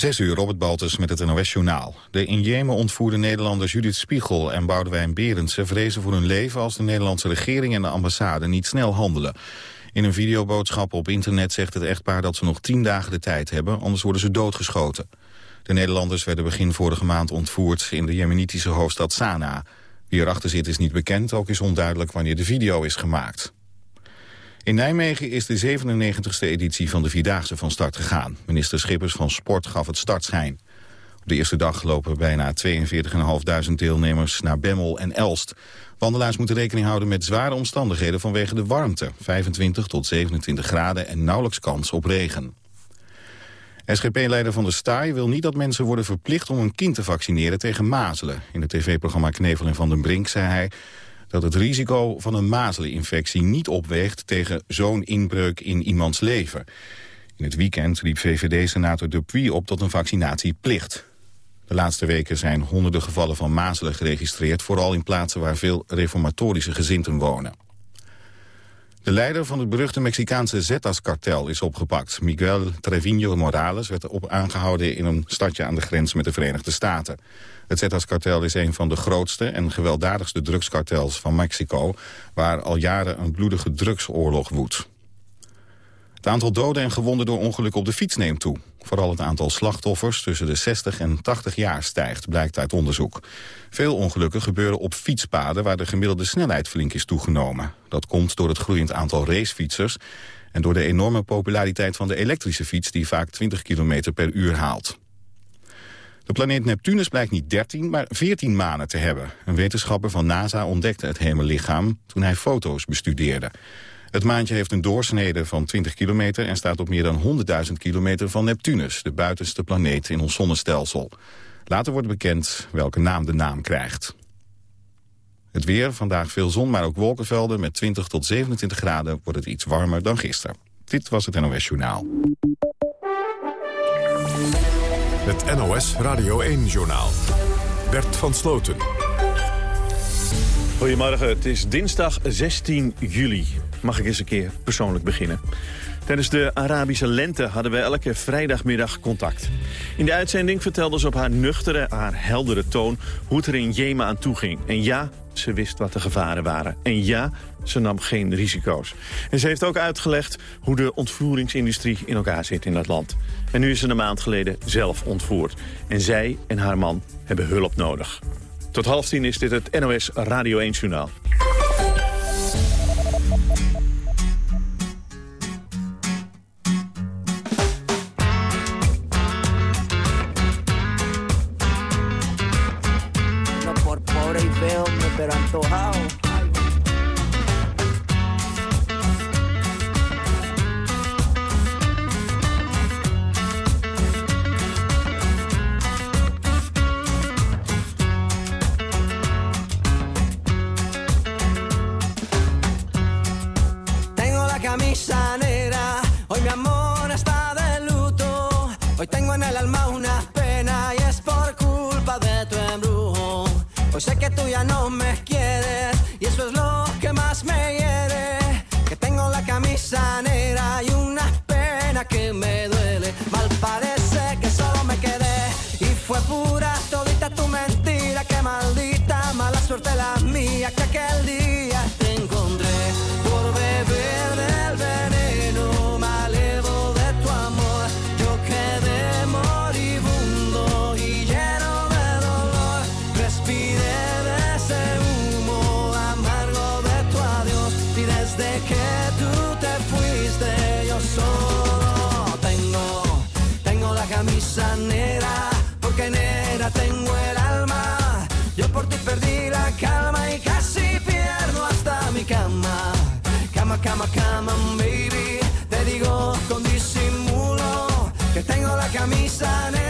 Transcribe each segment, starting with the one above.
Zes uur, Robert Baltus met het NOS-journaal. De in Jemen ontvoerde Nederlanders Judith Spiegel en Boudewijn Berendsen... vrezen voor hun leven als de Nederlandse regering en de ambassade niet snel handelen. In een videoboodschap op internet zegt het echtpaar dat ze nog tien dagen de tijd hebben... anders worden ze doodgeschoten. De Nederlanders werden begin vorige maand ontvoerd in de jemenitische hoofdstad Sanaa. Wie erachter zit is niet bekend, ook is onduidelijk wanneer de video is gemaakt. In Nijmegen is de 97e editie van de Vierdaagse van start gegaan. Minister Schippers van Sport gaf het startschijn. Op de eerste dag lopen bijna 42.500 deelnemers naar Bemmel en Elst. Wandelaars moeten rekening houden met zware omstandigheden vanwege de warmte. 25 tot 27 graden en nauwelijks kans op regen. SGP-leider Van der Staaij wil niet dat mensen worden verplicht om een kind te vaccineren tegen mazelen. In het tv-programma Knevel en Van den Brink zei hij dat het risico van een mazeleninfectie niet opweegt tegen zo'n inbreuk in iemands leven. In het weekend riep VVD-senator Dupuy op tot een vaccinatieplicht. De laatste weken zijn honderden gevallen van mazelen geregistreerd... vooral in plaatsen waar veel reformatorische gezinten wonen. De leider van het beruchte Mexicaanse Zetas-kartel is opgepakt. Miguel Trevino Morales werd op aangehouden in een stadje aan de grens met de Verenigde Staten. Het Zetas-kartel is een van de grootste en gewelddadigste drugskartels van Mexico... waar al jaren een bloedige drugsoorlog woedt. Het aantal doden en gewonden door ongelukken op de fiets neemt toe. Vooral het aantal slachtoffers tussen de 60 en 80 jaar stijgt, blijkt uit onderzoek. Veel ongelukken gebeuren op fietspaden waar de gemiddelde snelheid flink is toegenomen. Dat komt door het groeiend aantal racefietsers en door de enorme populariteit van de elektrische fiets die vaak 20 km per uur haalt. De planeet Neptunus blijkt niet 13, maar 14 manen te hebben. Een wetenschapper van NASA ontdekte het hemellichaam toen hij foto's bestudeerde. Het maantje heeft een doorsnede van 20 kilometer... en staat op meer dan 100.000 kilometer van Neptunus... de buitenste planeet in ons zonnestelsel. Later wordt bekend welke naam de naam krijgt. Het weer, vandaag veel zon, maar ook wolkenvelden. Met 20 tot 27 graden wordt het iets warmer dan gisteren. Dit was het NOS Journaal. Het NOS Radio 1-journaal. Bert van Sloten. Goedemorgen, het is dinsdag 16 juli. Mag ik eens een keer persoonlijk beginnen? Tijdens de Arabische lente hadden we elke vrijdagmiddag contact. In de uitzending vertelde ze op haar nuchtere, haar heldere toon... hoe het er in Jemen aan toe ging. En ja, ze wist wat de gevaren waren. En ja, ze nam geen risico's. En ze heeft ook uitgelegd hoe de ontvoeringsindustrie in elkaar zit in dat land. En nu is ze een maand geleden zelf ontvoerd. En zij en haar man hebben hulp nodig. Tot half tien is dit het NOS Radio 1 Journaal. Jack Kelly. Camisa negra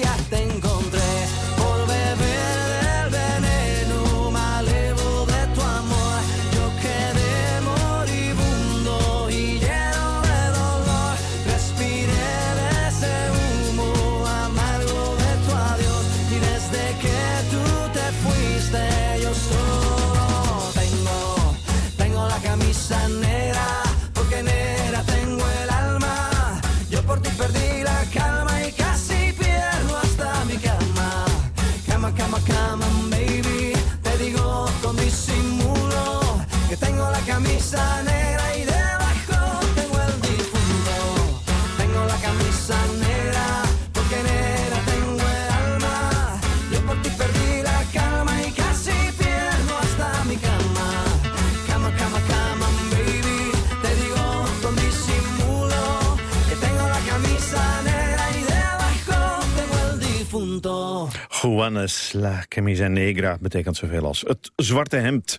Juanes La Camisa Negra betekent zoveel als het zwarte hemd.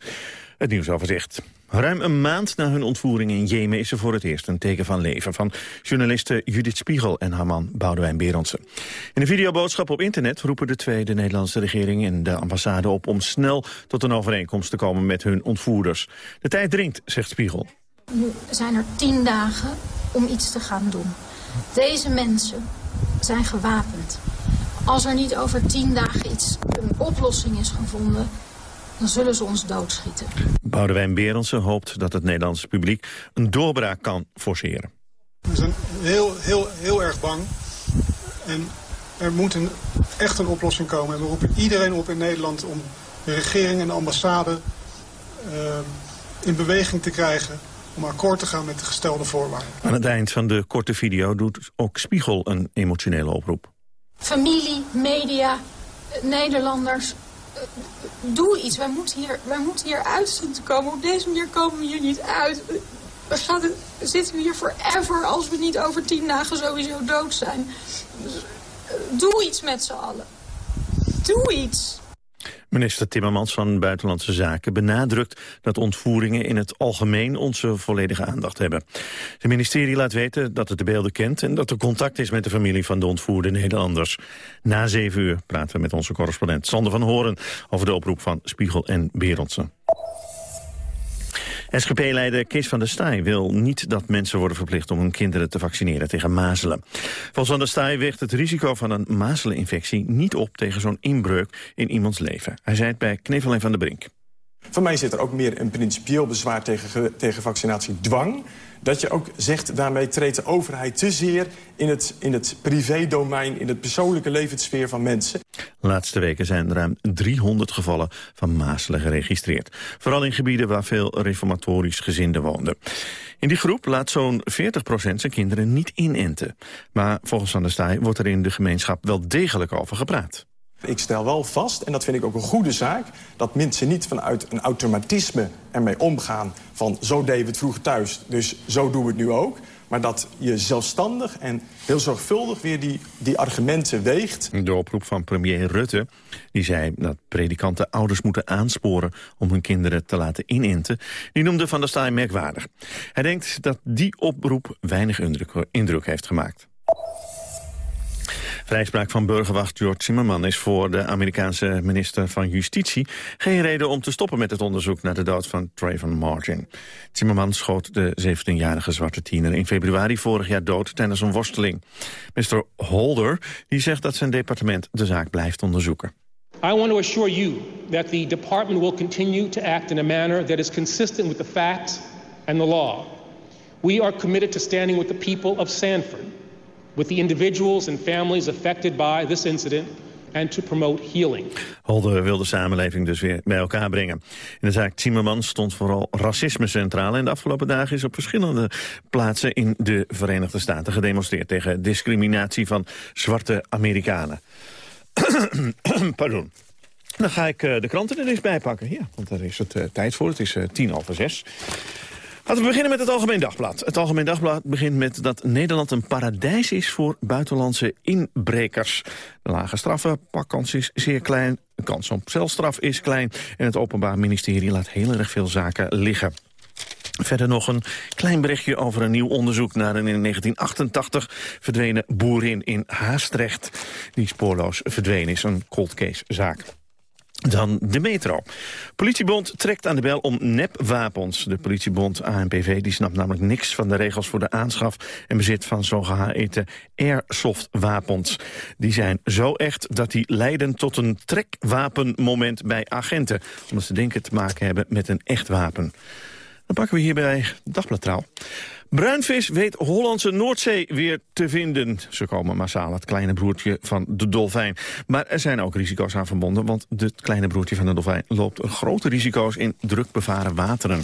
Het nieuwsoverzicht. Ruim een maand na hun ontvoering in Jemen is er voor het eerst een teken van leven... van journalisten Judith Spiegel en haar man Boudewijn Berendsen. In een videoboodschap op internet roepen de twee de Nederlandse regering en de ambassade op... om snel tot een overeenkomst te komen met hun ontvoerders. De tijd dringt, zegt Spiegel. Nu zijn er tien dagen om iets te gaan doen. Deze mensen zijn gewapend. Als er niet over tien dagen iets, een oplossing is gevonden... dan zullen ze ons doodschieten. Boudewijn Berendsen hoopt dat het Nederlandse publiek een doorbraak kan forceren. We zijn heel, heel, heel erg bang. En er moet een, echt een oplossing komen. En we roepen iedereen op in Nederland om de regering en de ambassade eh, in beweging te krijgen om akkoord te gaan met de gestelde voorwaarden. Aan het eind van de korte video doet ook Spiegel een emotionele oproep. Familie, media, Nederlanders, doe iets. Wij moeten hier, wij moeten hier uit zien te komen. Op deze manier komen we hier niet uit. We gaan, we zitten hier forever als we niet over tien dagen sowieso dood zijn. Dus, eh, doe iets met z'n allen. Doe iets. Minister Timmermans van Buitenlandse Zaken benadrukt dat ontvoeringen in het algemeen onze volledige aandacht hebben. Het ministerie laat weten dat het de beelden kent en dat er contact is met de familie van de ontvoerde Nederlanders. Na zeven uur praten we met onze correspondent Sander van Horen over de oproep van Spiegel en Berendsen. SGP-leider Kees van der Staaij wil niet dat mensen worden verplicht om hun kinderen te vaccineren tegen mazelen. Volgens van der Staaij weegt het risico van een mazeleninfectie niet op tegen zo'n inbreuk in iemands leven. Hij zei het bij Knevel en Van der Brink. Voor mij zit er ook meer een principieel bezwaar tegen, tegen vaccinatiedwang. Dat je ook zegt, daarmee treedt de overheid te zeer in het, in het privédomein, in het persoonlijke levenssfeer van mensen. Laatste weken zijn ruim 300 gevallen van mazelen geregistreerd. Vooral in gebieden waar veel reformatorisch gezinden woonden. In die groep laat zo'n 40% zijn kinderen niet inenten. Maar volgens Van der Staaij wordt er in de gemeenschap wel degelijk over gepraat. Ik stel wel vast, en dat vind ik ook een goede zaak... dat mensen niet vanuit een automatisme ermee omgaan... van zo we het vroeger thuis, dus zo doen we het nu ook... maar dat je zelfstandig en heel zorgvuldig weer die, die argumenten weegt. De oproep van premier Rutte, die zei dat predikanten ouders moeten aansporen... om hun kinderen te laten inenten, die noemde Van der Staaij merkwaardig. Hij denkt dat die oproep weinig indruk, indruk heeft gemaakt. Vrijspraak van burgerwacht George Zimmerman is voor de Amerikaanse minister van Justitie geen reden om te stoppen met het onderzoek naar de dood van Trayvon Martin. Zimmerman schoot de 17-jarige zwarte tiener in februari vorig jaar dood tijdens een worsteling. Mr. Holder die zegt dat zijn departement de zaak blijft onderzoeken. I want to assure you that the department will continue to act in a manner that is consistent with the facts and the law. We are committed to standing with the people of Sanford with the individuals and families affected by this incident and to promote healing. Holder wil de samenleving dus weer bij elkaar brengen. In de zaak Zimmerman stond vooral racisme centraal... en de afgelopen dagen is op verschillende plaatsen in de Verenigde Staten gedemonstreerd... tegen discriminatie van zwarte Amerikanen. Pardon. Dan ga ik uh, de kranten er eens bij pakken. Ja, want daar is het uh, tijd voor. Het is uh, tien over zes. Laten we beginnen met het Algemeen Dagblad. Het Algemeen Dagblad begint met dat Nederland een paradijs is voor buitenlandse inbrekers. De lage straffen, pakkans is zeer klein, de kans op celstraf is klein... en het Openbaar Ministerie laat heel erg veel zaken liggen. Verder nog een klein berichtje over een nieuw onderzoek naar een in 1988 verdwenen boerin in Haastrecht. Die spoorloos verdwenen is, een cold case zaak. Dan de metro. Politiebond trekt aan de bel om nepwapens. De politiebond ANPV die snapt namelijk niks van de regels voor de aanschaf en bezit van zogeheten airsoftwapens. Die zijn zo echt dat die leiden tot een trekwapenmoment bij agenten. Omdat ze denken te maken hebben met een echt wapen. Dan pakken we hierbij Dagblad Trouw. Bruinvis weet Hollandse Noordzee weer te vinden. Ze komen massaal het kleine broertje van de dolfijn. Maar er zijn ook risico's aan verbonden... want het kleine broertje van de dolfijn loopt grote risico's in druk bevaren wateren.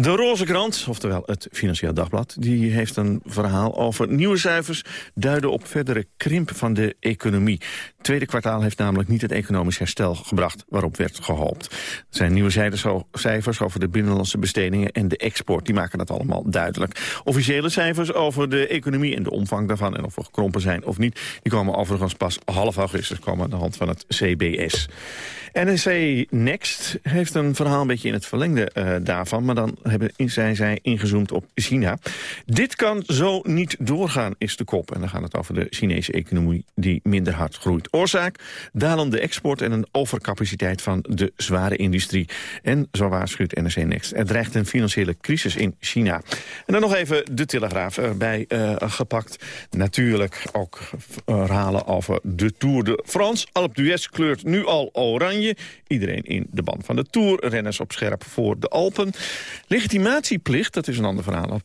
De Roze Krant, oftewel het Financieel Dagblad... die heeft een verhaal over nieuwe cijfers... duiden op verdere krimp van de economie. Het tweede kwartaal heeft namelijk niet het economisch herstel gebracht... waarop werd gehoopt. Er zijn nieuwe cijfers over de binnenlandse bestedingen... en de export, die maken dat allemaal duidelijk. Officiële cijfers over de economie en de omvang daarvan... en of we gekrompen zijn of niet... die komen overigens pas half augustus komen aan de hand van het CBS. NEC Next heeft een verhaal een beetje in het verlengde uh, daarvan... maar dan hebben, zijn zij ingezoomd op China. Dit kan zo niet doorgaan, is de kop. En dan gaat het over de Chinese economie die minder hard groeit. Oorzaak, dalende export en een overcapaciteit van de zware industrie. En zo waarschuwt NEC Next. Er dreigt een financiële crisis in China. En dan nog even de Telegraaf erbij uh, gepakt. Natuurlijk ook verhalen over de Tour de France. Alpe d'Huez kleurt nu al oranje. Iedereen in de band van de Tour. Renners op scherp voor de Alpen. Legitimatieplicht, dat is een ander verhaal op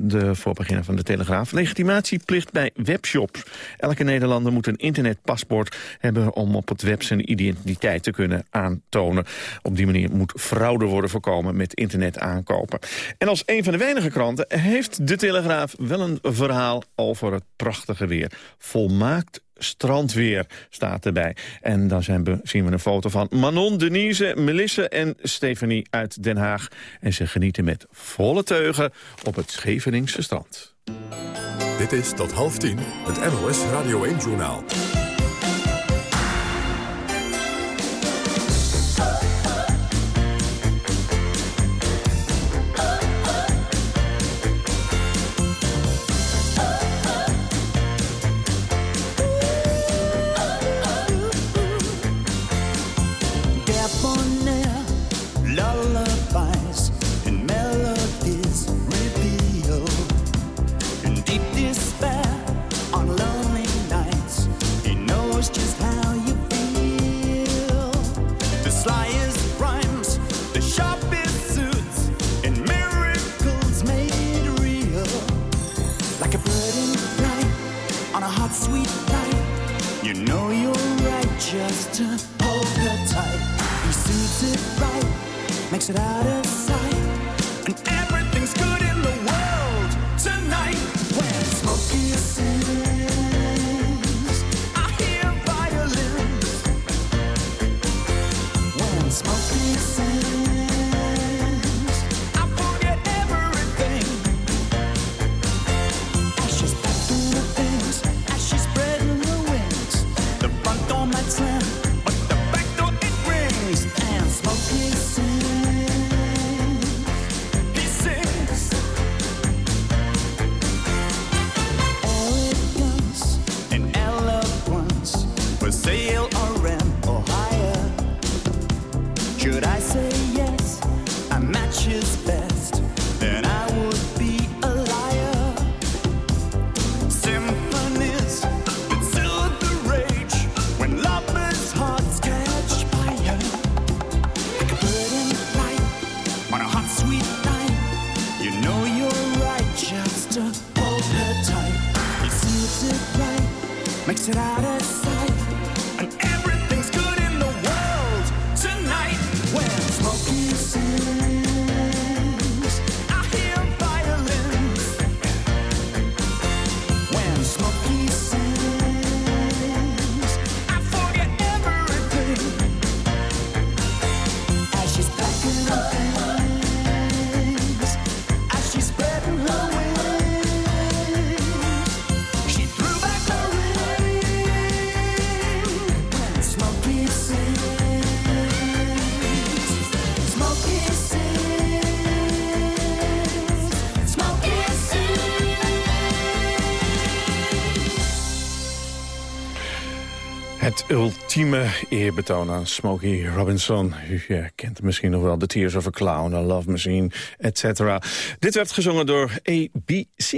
de voorpagina van de Telegraaf. Legitimatieplicht bij webshops. Elke Nederlander moet een internetpaspoort hebben... om op het web zijn identiteit te kunnen aantonen. Op die manier moet fraude worden voorkomen met internet aankopen. En als een van de weinige kranten heeft de Telegraaf wel een verhaal over het prachtige weer. Volmaakt strandweer staat erbij. En dan zien we een foto van Manon, Denise, Melisse en Stephanie uit Den Haag. En ze genieten met volle teugen op het Scheveningse strand. Dit is tot half tien het NOS Radio 1-journaal. Ultieme eerbetoon aan Smokey Robinson. U kent misschien nog wel The Tears of a Clown, A Love Machine, etc. Dit werd gezongen door ABC.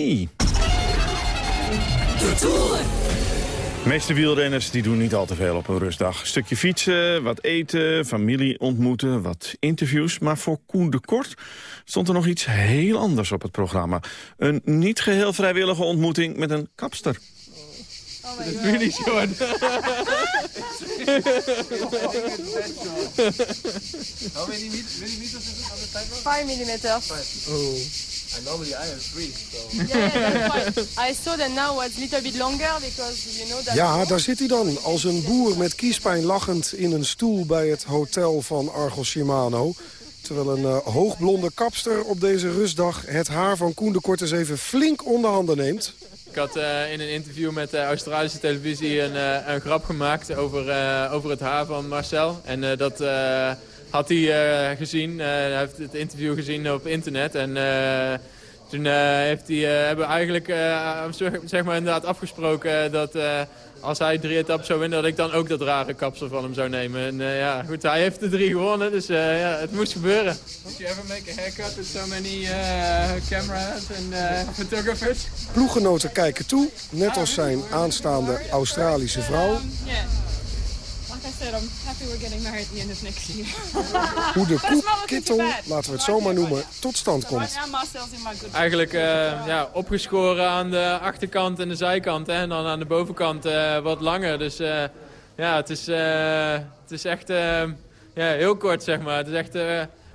De Tour. De meeste wielrenners die doen niet al te veel op een rustdag. stukje fietsen, wat eten, familie ontmoeten, wat interviews. Maar voor Koen de Kort stond er nog iets heel anders op het programma. Een niet geheel vrijwillige ontmoeting met een kapster. Oh my really short. How many, meters is it on the timer? Five millimeters. Oh. And normally I have three, so... Yeah, fine. I saw that now was a little bit longer because you know that... Ja, daar zit hij dan, als een boer met kiespijn lachend in een stoel bij het hotel van Argos Shimano. Terwijl een uh, hoogblonde kapster op deze rustdag het haar van Koen de Kort eens even flink onder handen neemt. Ik had uh, in een interview met de Australische televisie een, uh, een grap gemaakt over, uh, over het haar van Marcel. En dat had hij gezien. hij heeft het interview gezien op internet. En toen heeft hij, hebben we eigenlijk zeg maar inderdaad afgesproken dat als hij drie etappes zou winnen, dat ik dan ook dat rare kapsel van hem zou nemen. En uh, ja, goed, hij heeft de drie gewonnen, dus uh, ja, het moest gebeuren. Did you ever make a haircut with so many uh, cameras and photographers? Ploeggenoten kijken toe, net als zijn aanstaande Australische vrouw. Um, yeah. Like I said, I'm happy we're getting married at the end of next year. Hoe de koekkittel, laten we het zo maar noemen, tot stand komt. Eigenlijk uh, ja, opgeschoren aan de achterkant en de zijkant. Hè, en dan aan de bovenkant uh, wat langer. Dus uh, ja, het is, het is echt ja, heel kort, zeg maar. Het is echt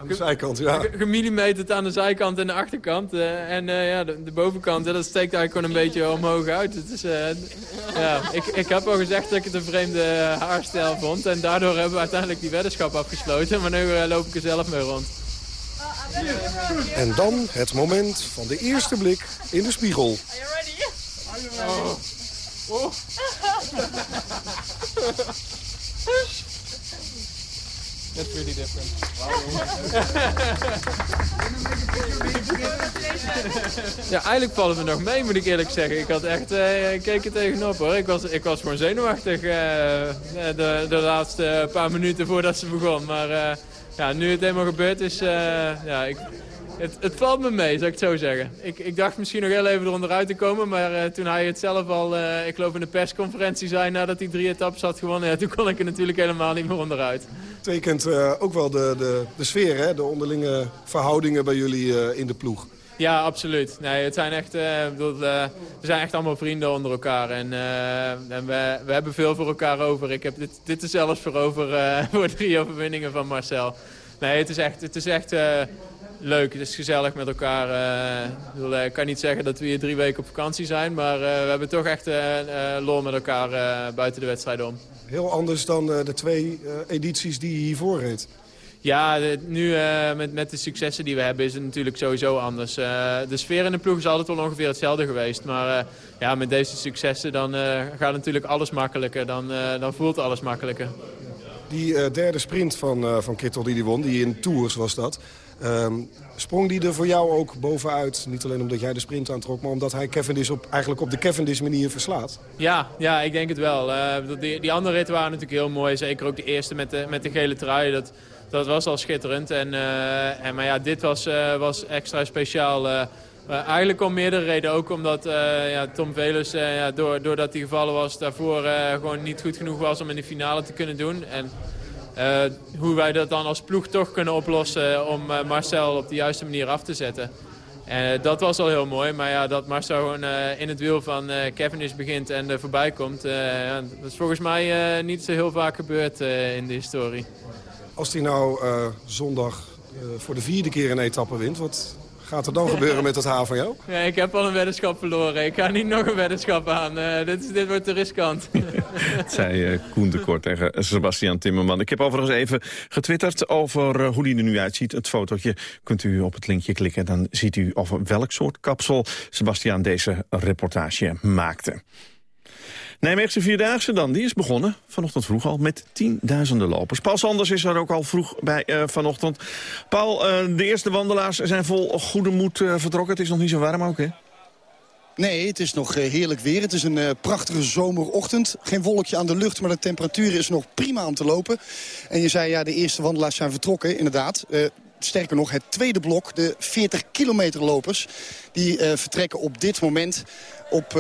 aan de zijkant, ja. Gemillimeterd aan de zijkant en de achterkant. Uh, en uh, ja, de, de bovenkant, dat steekt eigenlijk gewoon een beetje omhoog uit. Het is, uh, ja, ik, ik heb al gezegd dat ik het een vreemde haarstijl vond. En daardoor hebben we uiteindelijk die weddenschap afgesloten. Maar nu loop ik er zelf mee rond. En dan het moment van de eerste blik in de spiegel. Are you ready? Are you ready? Oh. Oh. That's really different. ja, eigenlijk vallen we nog mee, moet ik eerlijk zeggen. Ik had echt, uh, ik keek er tegenop hoor. Ik was, ik was gewoon zenuwachtig uh, de, de laatste paar minuten voordat ze begon. Maar ja, nu het helemaal gebeurd is, ja, ik, het, het, valt me mee, zou ik het zo zeggen. Ik, ik dacht misschien nog heel even eronderuit te komen, maar uh, toen hij het zelf al, uh, ik geloof in de persconferentie zei nadat hij drie etappes had gewonnen, ja, toen kon ik er natuurlijk helemaal niet meer onderuit. Tekent uh, ook wel de, de, de sfeer, hè? de onderlinge verhoudingen bij jullie in de ploeg. Ja, absoluut. Nee, het zijn echt, bedoel, we zijn echt allemaal vrienden onder elkaar. En, en we, we hebben veel voor elkaar over. Ik heb dit, dit er zelfs voor over voor drie overwinningen van Marcel. Nee, het is echt, het is echt leuk. Het is gezellig met elkaar. Uh, ik kan niet zeggen dat we hier drie weken op vakantie zijn. Maar uh, we hebben toch echt lol met elkaar buiten de wedstrijd om. Heel anders dan de twee edities die je hiervoor reed. Ja, nu met, met de successen die we hebben is het natuurlijk sowieso anders. de sfeer in de ploeg is altijd wel ongeveer hetzelfde geweest. Maar ja, met deze successen dan gaat natuurlijk alles makkelijker. Dan, dan voelt alles makkelijker. Die derde sprint van, van Kittel die die won, die in Tours was dat... Um, sprong die er voor jou ook bovenuit? Niet alleen omdat jij de sprint aantrok, maar omdat hij Cavendish op, eigenlijk op de Cavendish manier verslaat? Ja, ja ik denk het wel. Uh, die, die, andere ritten waren natuurlijk heel mooi. Zeker ook de eerste met de, met de gele trui. Dat, dat was al schitterend. En, uh, en, maar ja, dit was, uh, was extra speciaal. eigenlijk om meerdere redenen. Ook omdat ja, Tom Velus, ja, door, doordat hij gevallen was, daarvoor gewoon niet goed genoeg was om in de finale te kunnen doen. En, hoe wij dat dan als ploeg toch kunnen oplossen om uh, Marcel op de juiste manier af te zetten. En uh, dat was al heel mooi, maar ja, dat Marcel gewoon in het wiel van Cavendish begint en er voorbij komt. Dat is volgens mij niet zo heel vaak gebeurd in de historie. Als hij nou zondag voor de vierde keer een etappe wint, wat, gaat er dan gebeuren met van jou? Ja, ik heb al een weddenschap verloren. Ik ga niet nog een weddenschap aan. Uh, dit, dit wordt te riskant. Het zei uh, Koen de Kort tegen Sebastian Timmerman. Ik heb overigens even getwitterd over uh, hoe die er nu uitziet. Het fotootje kunt u op het linkje klikken. Dan ziet u over welk soort kapsel Sebastian deze reportage maakte. Nijmeegse Vierdaagse dan, die is begonnen vanochtend vroeg al met tienduizenden lopers. Paul Sanders is er ook al vroeg bij uh, vanochtend. Paul, uh, de eerste wandelaars zijn vol goede moed uh, vertrokken. Het is nog niet zo warm ook, hè? Nee, het is nog eh, heerlijk weer. Het is een prachtige zomerochtend. Geen wolkje aan de lucht, maar de temperatuur is nog prima om te lopen. En je zei, ja, de eerste wandelaars zijn vertrokken, inderdaad. Sterker nog, het tweede blok, de 40 kilometer lopers... die vertrekken op dit moment op,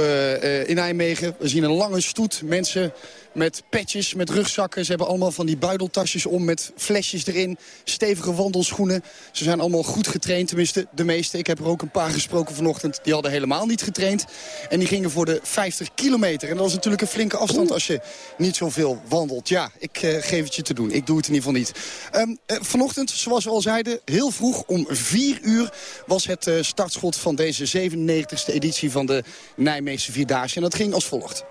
in Nijmegen. We zien een lange stoet mensen met petjes, met rugzakken. Ze hebben allemaal van die buideltasjes om met flesjes erin. Stevige wandelschoenen. Ze zijn allemaal goed getraind, tenminste de meeste. Ik heb er ook een paar gesproken vanochtend. Die hadden helemaal niet getraind. En die gingen voor de 50 kilometer. En dat is natuurlijk een flinke afstand als je niet zoveel wandelt. Ja, ik uh, geef het je te doen. Ik doe het in ieder geval niet. Um, uh, vanochtend, zoals we al zeiden, heel vroeg om 4 uur... was het startschot van deze 97e editie van de Nijmeegse Vierdaagse. En dat ging als volgt.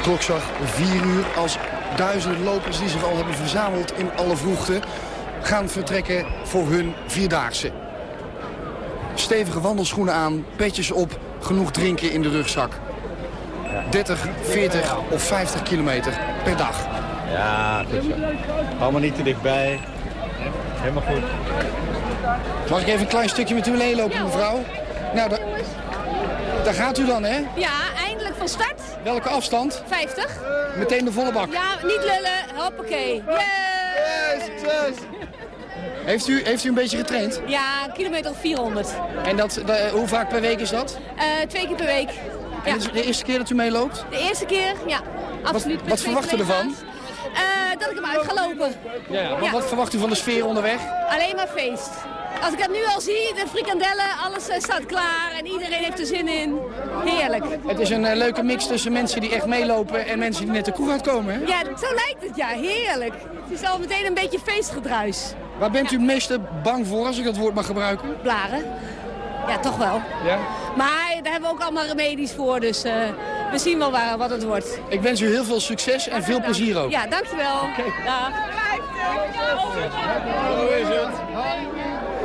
Klokslag 4 uur als duizenden lopers die zich al hebben verzameld in alle vroegte... gaan vertrekken voor hun Vierdaagse. Stevige wandelschoenen aan, petjes op, genoeg drinken in de rugzak. 30, 40 of 50 kilometer per dag. Ja, goed zo. Allemaal niet te dichtbij. Helemaal goed. Mag ik even een klein stukje met u meelopen, mevrouw? Nou, daar, daar gaat u dan, hè? Ja, eindelijk van start. Welke afstand? 50. Meteen de volle bak? Ja, niet lullen. Hoppakee. Yeah! succes! Heeft u, heeft u een beetje getraind? Ja, kilometer of 400. En dat, de, hoe vaak per week is dat? Uh, twee keer per week. En is de eerste keer dat u meeloopt? De eerste keer, ja. Absoluut. Wat, wat verwacht u ervan? Uh, dat ik hem uit ga lopen. Ja, wat, ja. wat verwacht u van de sfeer onderweg? Alleen maar feest. Als ik het nu al zie, de frikandellen, alles uh, staat klaar en iedereen heeft er zin in. Heerlijk. Het is een uh, leuke mix tussen mensen die echt meelopen en mensen die net de kroeg uitkomen. Hè? Ja, zo lijkt het, ja. Heerlijk. Het is al meteen een beetje feestgedruis. Waar bent u het meeste bang voor, als ik dat woord mag gebruiken? Blaren. Ja, toch wel. Ja? Maar daar hebben we ook allemaal remedies voor, dus uh, we zien wel waar, wat het wordt. Ik wens u heel veel succes en veel plezier ook. Ja, dankjewel. Okay. Dag. Hoe is het?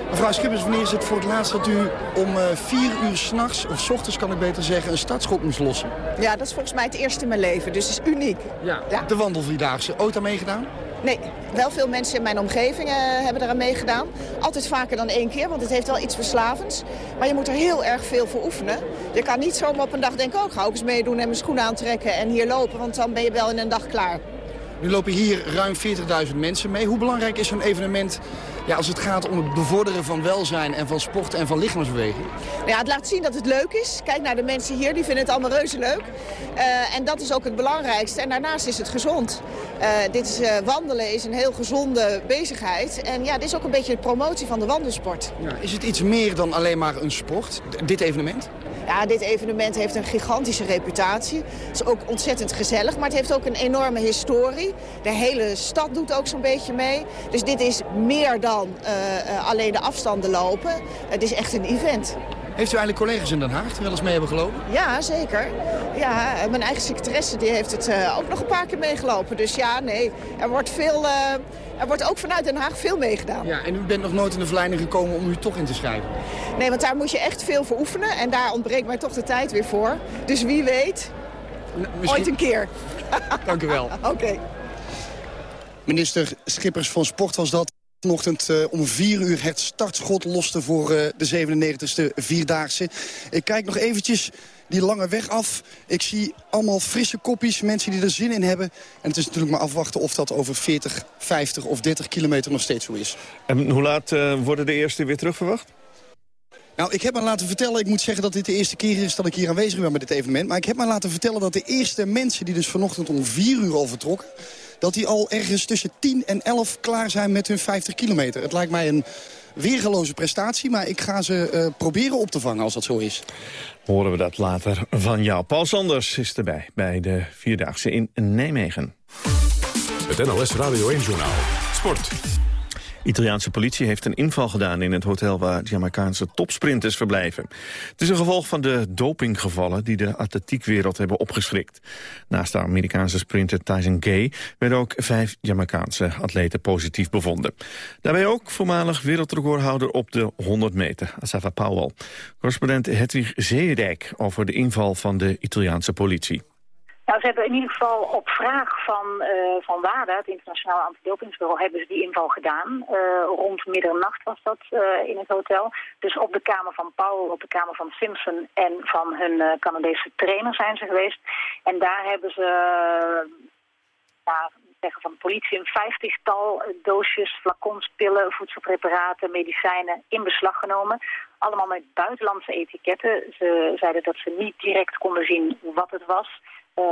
Mevrouw Schippers, wanneer is het voor het laatst dat u om uh, vier uur s'nachts, of s ochtends kan ik beter zeggen, een startschot moest lossen? Ja, dat is volgens mij het eerste in mijn leven, dus het is uniek. Ja, ja. de wandelvierdaagse. Ooit aan meegedaan? Nee, wel veel mensen in mijn omgeving uh, hebben eraan meegedaan. Altijd vaker dan één keer, want het heeft wel iets verslavends. Maar je moet er heel erg veel voor oefenen. Je kan niet zomaar op een dag denken, oh, ik ga ook eens meedoen en mijn schoenen aantrekken en hier lopen. Want dan ben je wel in een dag klaar. Nu lopen hier ruim 40.000 mensen mee. Hoe belangrijk is zo'n evenement ja, als het gaat om het bevorderen van welzijn en van sport en van lichaamsbeweging? Nou ja, het laat zien dat het leuk is. Kijk naar de mensen hier, die vinden het allemaal reuze leuk. Uh, en dat is ook het belangrijkste. En daarnaast is het gezond. Uh, dit is, uh, wandelen is een heel gezonde bezigheid. En ja, dit is ook een beetje de promotie van de wandelsport. Ja, is het iets meer dan alleen maar een sport, dit evenement? Ja, dit evenement heeft een gigantische reputatie. Het is ook ontzettend gezellig, maar het heeft ook een enorme historie. De hele stad doet ook zo'n beetje mee. Dus dit is meer dan uh, uh, alleen de afstanden lopen. Het is echt een event. Heeft u eigenlijk collega's in Den Haag die wel eens mee hebben gelopen? Ja, zeker. Ja, mijn eigen secretaresse die heeft het uh, ook nog een paar keer meegelopen. Dus ja, nee, er wordt, veel, uh, er wordt ook vanuit Den Haag veel meegedaan. Ja, en u bent nog nooit in de verleiding gekomen om u toch in te schrijven? Nee, want daar moet je echt veel voor oefenen. En daar ontbreekt mij toch de tijd weer voor. Dus wie weet, Misschien... ooit een keer. Dank u wel. Oké. Okay. Minister Schippers van Sport was dat vanochtend uh, om 4 uur het startschot loste voor uh, de 97e Vierdaagse. Ik kijk nog eventjes die lange weg af. Ik zie allemaal frisse koppies, mensen die er zin in hebben. En het is natuurlijk maar afwachten of dat over 40, 50 of 30 kilometer nog steeds zo is. En hoe laat uh, worden de eerste weer terug verwacht? Nou, ik heb me laten vertellen, ik moet zeggen dat dit de eerste keer is dat ik hier aanwezig ben met dit evenement. Maar ik heb me laten vertellen dat de eerste mensen die dus vanochtend om 4 uur al vertrokken dat die al ergens tussen 10 en 11 klaar zijn met hun 50 kilometer. Het lijkt mij een weergeloze prestatie, maar ik ga ze uh, proberen op te vangen als dat zo is. Horen we dat later van jou. Paul Sanders is erbij bij de Vierdaagse in Nijmegen. Het NLS Radio 1 Journaal. Sport. Italiaanse politie heeft een inval gedaan in het hotel waar Jamaicaanse topsprinters verblijven. Het is een gevolg van de dopinggevallen die de atletiekwereld hebben opgeschrikt. Naast de Amerikaanse sprinter Tyson Gay werden ook vijf Jamaicaanse atleten positief bevonden. Daarbij ook voormalig wereldrecordhouder op de 100 meter, Asafa Powell. Correspondent Hedwig Zeedijk over de inval van de Italiaanse politie. Nou, ze hebben in ieder geval op vraag van, uh, van WADA, het Internationale Antidopingsbureau, hebben ze die inval gedaan. Uh, rond middernacht was dat uh, in het hotel. Dus op de kamer van Powell, op de kamer van Simpson en van hun Canadese trainer zijn ze geweest. En daar hebben ze, ja, zeggen van de politie, een vijftigtal doosjes, flacons, pillen, voedselpreparaten, medicijnen in beslag genomen. Allemaal met buitenlandse etiketten. Ze zeiden dat ze niet direct konden zien wat het was. Uh,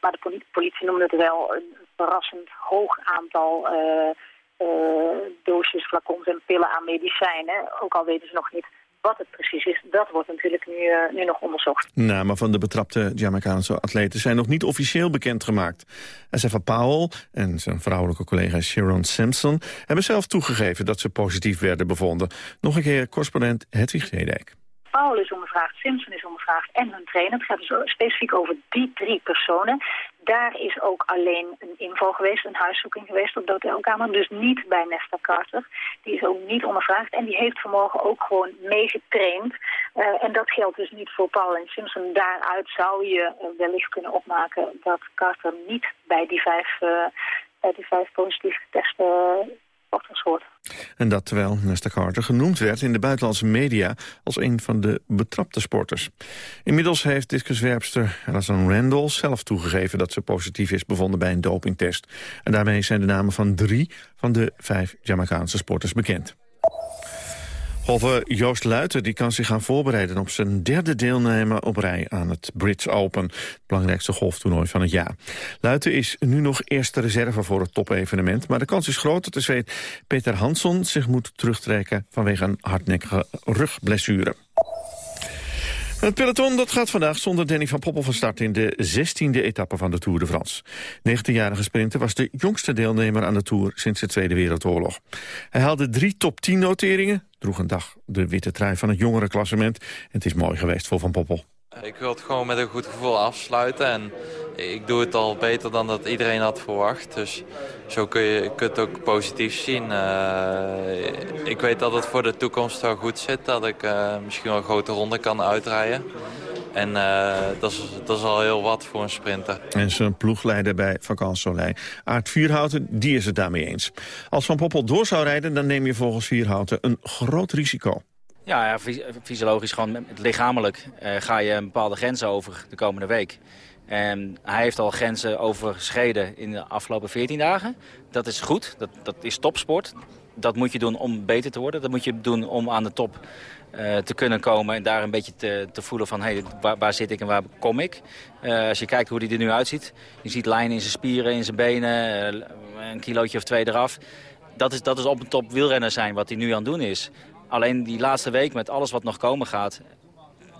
maar de politie, noemde het wel een verrassend hoog aantal uh, uh, doosjes, flacons en pillen aan medicijnen. Ook al weten ze nog niet wat het precies is, dat wordt natuurlijk nu, nu nog onderzocht. Namen van de betrapte Jamaicaanse atleten zijn nog niet officieel bekendgemaakt. Sefa Powell en zijn vrouwelijke collega Sharon Simpson hebben zelf toegegeven dat ze positief werden bevonden. Nog een keer correspondent Hedwig Zedijk. Paul is ondervraagd, Simpson is ondervraagd en hun trainer. Het gaat dus specifiek over die drie personen. Daar is ook alleen een inval geweest, een huiszoeking geweest op de hotelkamer. Dus niet bij Nesta Carter. Die is ook niet ondervraagd en die heeft vanmorgen ook gewoon meegetraind. Uh, en dat geldt dus niet voor Paul en Simpson. Daaruit zou je wellicht kunnen opmaken dat Carter niet bij die vijf, uh, bij die vijf positief en dat terwijl Nesta Carter genoemd werd in de buitenlandse media als een van de betrapte sporters. Inmiddels heeft discuswerpster Alison Randall zelf toegegeven dat ze positief is bevonden bij een dopingtest. En daarmee zijn de namen van drie van de vijf Jamaicaanse sporters bekend. Golfer Joost Luiten die kan zich gaan voorbereiden op zijn derde deelnemer op rij aan het Brits Open, het belangrijkste golftoernooi van het jaar. Luiten is nu nog eerste reserve voor het topevenement, maar de kans is groot dat de Zweed Peter Hansson zich moet terugtrekken vanwege een hardnekkige rugblessure. Het peloton dat gaat vandaag zonder Danny van Poppel van start in de 16e etappe van de Tour de France. 19-jarige sprinter was de jongste deelnemer aan de Tour sinds de Tweede Wereldoorlog. Hij haalde drie top 10 noteringen, droeg een dag de witte trui van het jongere klassement en het is mooi geweest voor Van Poppel. Ik wil het gewoon met een goed gevoel afsluiten. En ik doe het al beter dan dat iedereen had verwacht. Dus zo kun je, kun het ook positief zien. Uh, ik weet dat het voor de toekomst wel goed zit. Dat ik uh, misschien wel een grote ronde kan uitrijden. En uh, dat, is, dat is al heel wat voor een sprinter. En zijn ploegleider bij Vakant Soleil, Aard Vierhouten, die is het daarmee eens. Als Van Poppel door zou rijden, dan neem je volgens Vierhouten een groot risico. Ja, ja fysiologisch gewoon lichamelijk uh, ga je een bepaalde grens over de komende week. En hij heeft al grenzen overschreden in de afgelopen 14 dagen. Dat is goed, dat, dat is topsport. Dat moet je doen om beter te worden. Dat moet je doen om aan de top uh, te kunnen komen en daar een beetje te, te voelen van hey, waar, zit ik en waar kom ik. Uh, als je kijkt hoe hij er nu uitziet, je ziet lijnen in zijn spieren, in zijn benen, een kilootje of twee eraf. Dat is, dat is op een top wielrenner zijn wat hij nu aan het doen is. Alleen die laatste week met alles wat nog komen gaat...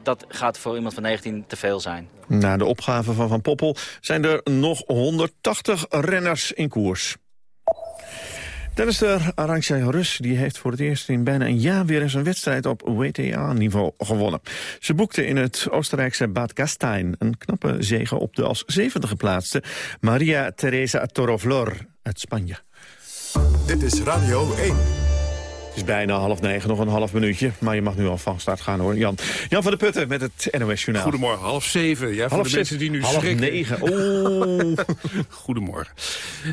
dat gaat voor iemand van 19 te veel zijn. Na de opgave van Van Poppel zijn er nog 180 renners in koers. Tennister Arantxa Rus die heeft voor het eerst in bijna een jaar weer eens een wedstrijd op WTA-niveau gewonnen. Ze boekte in het Oostenrijkse Bad Gastein een knappe zege op de als zevende geplaatste Maria Teresa Toroflor uit Spanje. Dit is Radio 1 is bijna half negen, nog een half minuutje. Maar je mag nu al van start gaan hoor. Jan, Jan van der Putten met het NOS Journaal. Goedemorgen, half zeven. Ja, voor de mensen die nu half schrikken. negen. Oh. Goedemorgen.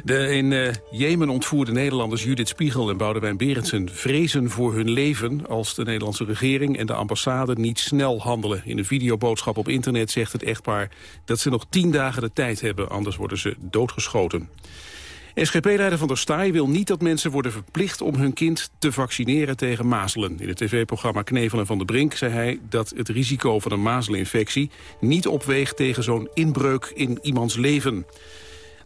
De in uh, Jemen ontvoerde Nederlanders Judith Spiegel en Boudewijn Berendsen... vrezen voor hun leven als de Nederlandse regering en de ambassade niet snel handelen. In een videoboodschap op internet zegt het echtpaar dat ze nog tien dagen de tijd hebben... anders worden ze doodgeschoten. SGP-leider Van der Staaij wil niet dat mensen worden verplicht om hun kind te vaccineren tegen mazelen. In het tv-programma Knevel en Van der Brink zei hij dat het risico van een mazelinfectie niet opweegt tegen zo'n inbreuk in iemands leven.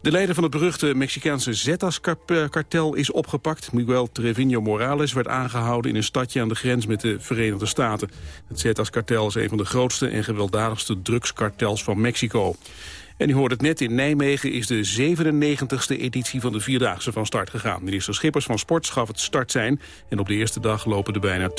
De leider van het beruchte Mexicaanse Zetas-kartel is opgepakt. Miguel Trevino Morales werd aangehouden in een stadje aan de grens met de Verenigde Staten. Het Zetas-kartel is een van de grootste en gewelddadigste drugskartels van Mexico. En u hoort het net, in Nijmegen is de 97e editie van de Vierdaagse van start gegaan. Minister Schippers van Sport gaf het startsein. En op de eerste dag lopen er bijna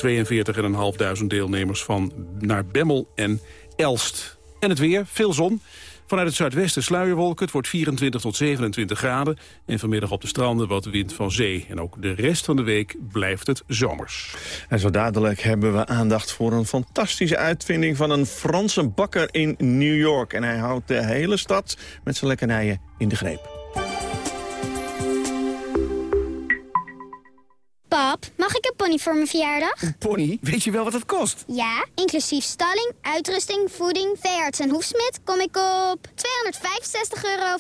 42.500 deelnemers van naar Bemmel en Elst. En het weer, veel zon. Vanuit het zuidwesten sluierwolken. Het wordt 24 tot 27 graden. En vanmiddag op de stranden wat wind van zee. En ook de rest van de week blijft het zomers. En zo dadelijk hebben we aandacht voor een fantastische uitvinding... van een Franse bakker in New York. En hij houdt de hele stad met zijn lekkernijen in de greep. Pap, mag ik een pony voor mijn verjaardag? Een pony? Weet je wel wat het kost? Ja, inclusief stalling, uitrusting, voeding, veearts en hoefsmid kom ik op 265,50 euro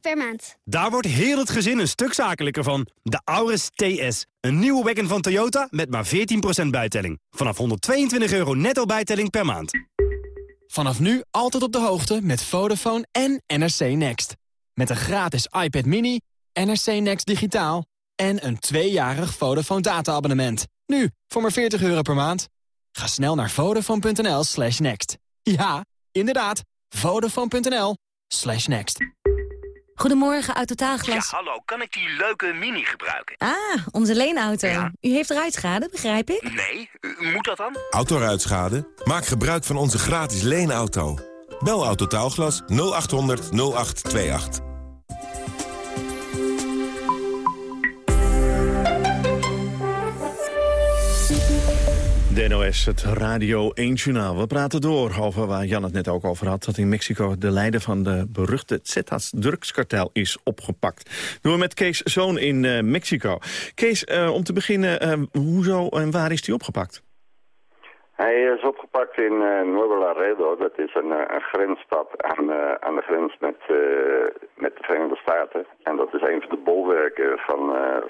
per maand. Daar wordt heel het gezin een stuk zakelijker van. De Auris TS. Een nieuwe wagon van Toyota met maar 14% bijtelling. Vanaf 122 euro netto bijtelling per maand. Vanaf nu altijd op de hoogte met Vodafone en NRC Next. Met een gratis iPad mini, NRC Next digitaal en een tweejarig Vodafone data-abonnement. Nu, voor maar 40 euro per maand. Ga snel naar vodafone.nl slash next. Ja, inderdaad, vodafone.nl slash next. Goedemorgen, Autotaalglas. Ja, hallo, kan ik die leuke mini gebruiken? Ah, onze leenauto. U heeft ruitschade, begrijp ik? Nee, u, moet dat dan? Autoruitschade? Maak gebruik van onze gratis leenauto. Bel Autotaalglas 0800 0828. De NOS, het Radio 1 Journaal. We praten door over waar Jan het net ook over had... dat in Mexico de leider van de beruchte Zetas drugskartel is opgepakt. Doen we met Kees Zoon in uh, Mexico. Kees, uh, om te beginnen, uh, hoezo en waar is hij opgepakt? Hij is opgepakt in Nuevo Laredo. Dat is een, een grensstad aan, aan de grens met, met de Verenigde Staten. En dat is een van de bolwerken van,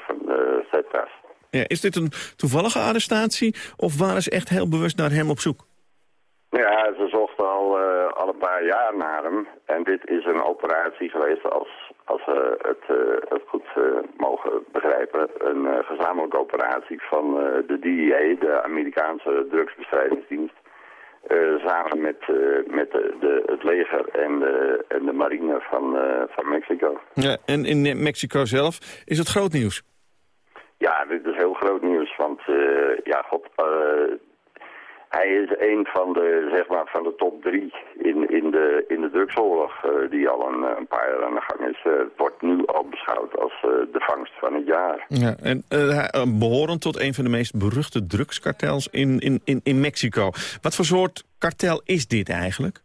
van de Zetas. Ja, is dit een toevallige arrestatie of waren ze echt heel bewust naar hem op zoek? Ja, ze zochten al, uh, al een paar jaar naar hem. En dit is een operatie geweest, als, als we het, uh, het goed uh, mogen begrijpen... een gezamenlijke operatie van de DEA, de Amerikaanse drugsbestrijdingsdienst... samen met, met de, de, het leger en de, en de marine van, van Mexico. Ja, en in Mexico zelf is het groot nieuws? Ja, dit is heel groot nieuws, want uh, ja, god, uh, hij is een van de, zeg maar, van de top drie in, in, de, in de drugsoorlog uh, die al een, een, paar jaar aan de gang is. het wordt nu al beschouwd als de vangst van het jaar. Ja, en behorend tot een van de meest beruchte drugskartels in, in, in, in Mexico. Wat voor soort kartel is dit eigenlijk?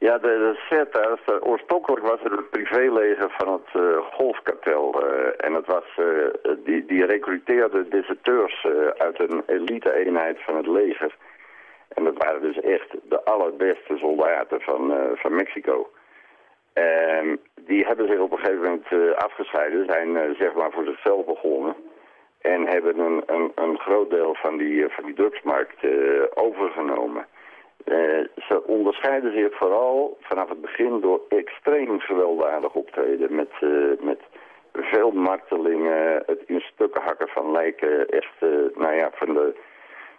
Ja, de, de Zetas, uh, oorspronkelijk was het het privéleger van het uh, golfkartel. En het was, die, die recruteerde deserteurs uit een elite-eenheid van het leger. En dat waren dus echt de allerbeste soldaten van, van Mexico. En die hebben zich op een gegeven moment afgescheiden, zijn zeg maar voor zichzelf begonnen. En hebben een, een, een groot deel van die, van die drugsmarkt overgenomen. Uh, ze onderscheiden zich vooral vanaf het begin door extreem gewelddadig optreden. Met, uh, met veel martelingen, het in stukken hakken van lijken. Echt, uh, nou ja, van de,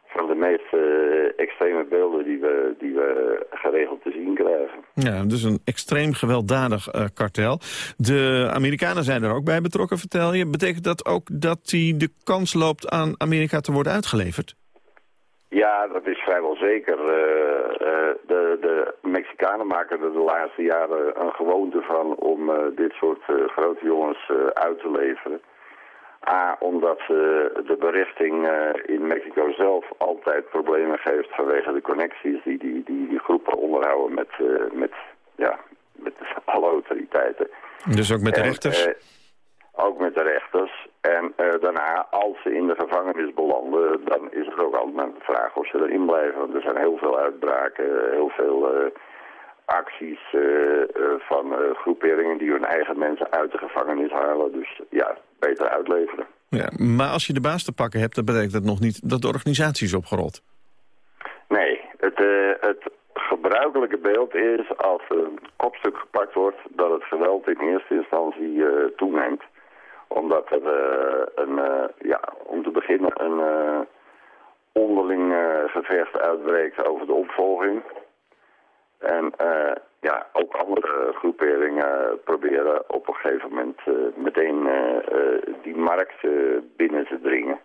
van de meest extreme beelden die we, die we geregeld te zien krijgen. Ja, dus een extreem gewelddadig kartel. De Amerikanen zijn er ook bij betrokken, vertel je. Betekent dat ook dat hij de kans loopt aan Amerika te worden uitgeleverd? Ja, dat is vrijwel zeker. Uh, uh, de, de Mexicanen maken er de laatste jaren een gewoonte van om uh, dit soort grote jongens uit te leveren. A, omdat de berichting in Mexico zelf altijd problemen geeft vanwege de connecties die die, die, die groepen onderhouden met, met, ja, met alle autoriteiten. Dus ook met de rechters? Ook met de rechters. En uh, daarna, als ze in de gevangenis belanden, dan is het ook altijd maar de vraag of ze erin blijven. Want er zijn heel veel uitbraken, heel veel uh, acties uh, van groeperingen die hun eigen mensen uit de gevangenis halen. Dus ja, beter uitleveren. Ja, maar als je de baas te pakken hebt, dan betekent dat nog niet dat de organisatie is opgerold. Nee, het, het gebruikelijke beeld is als een kopstuk gepakt wordt dat het geweld in eerste instantie toeneemt. Omdat er een, ja, om te beginnen een onderling gevecht uitbreekt over de opvolging. En ja, ook andere groeperingen proberen op een gegeven moment meteen die markt binnen te dringen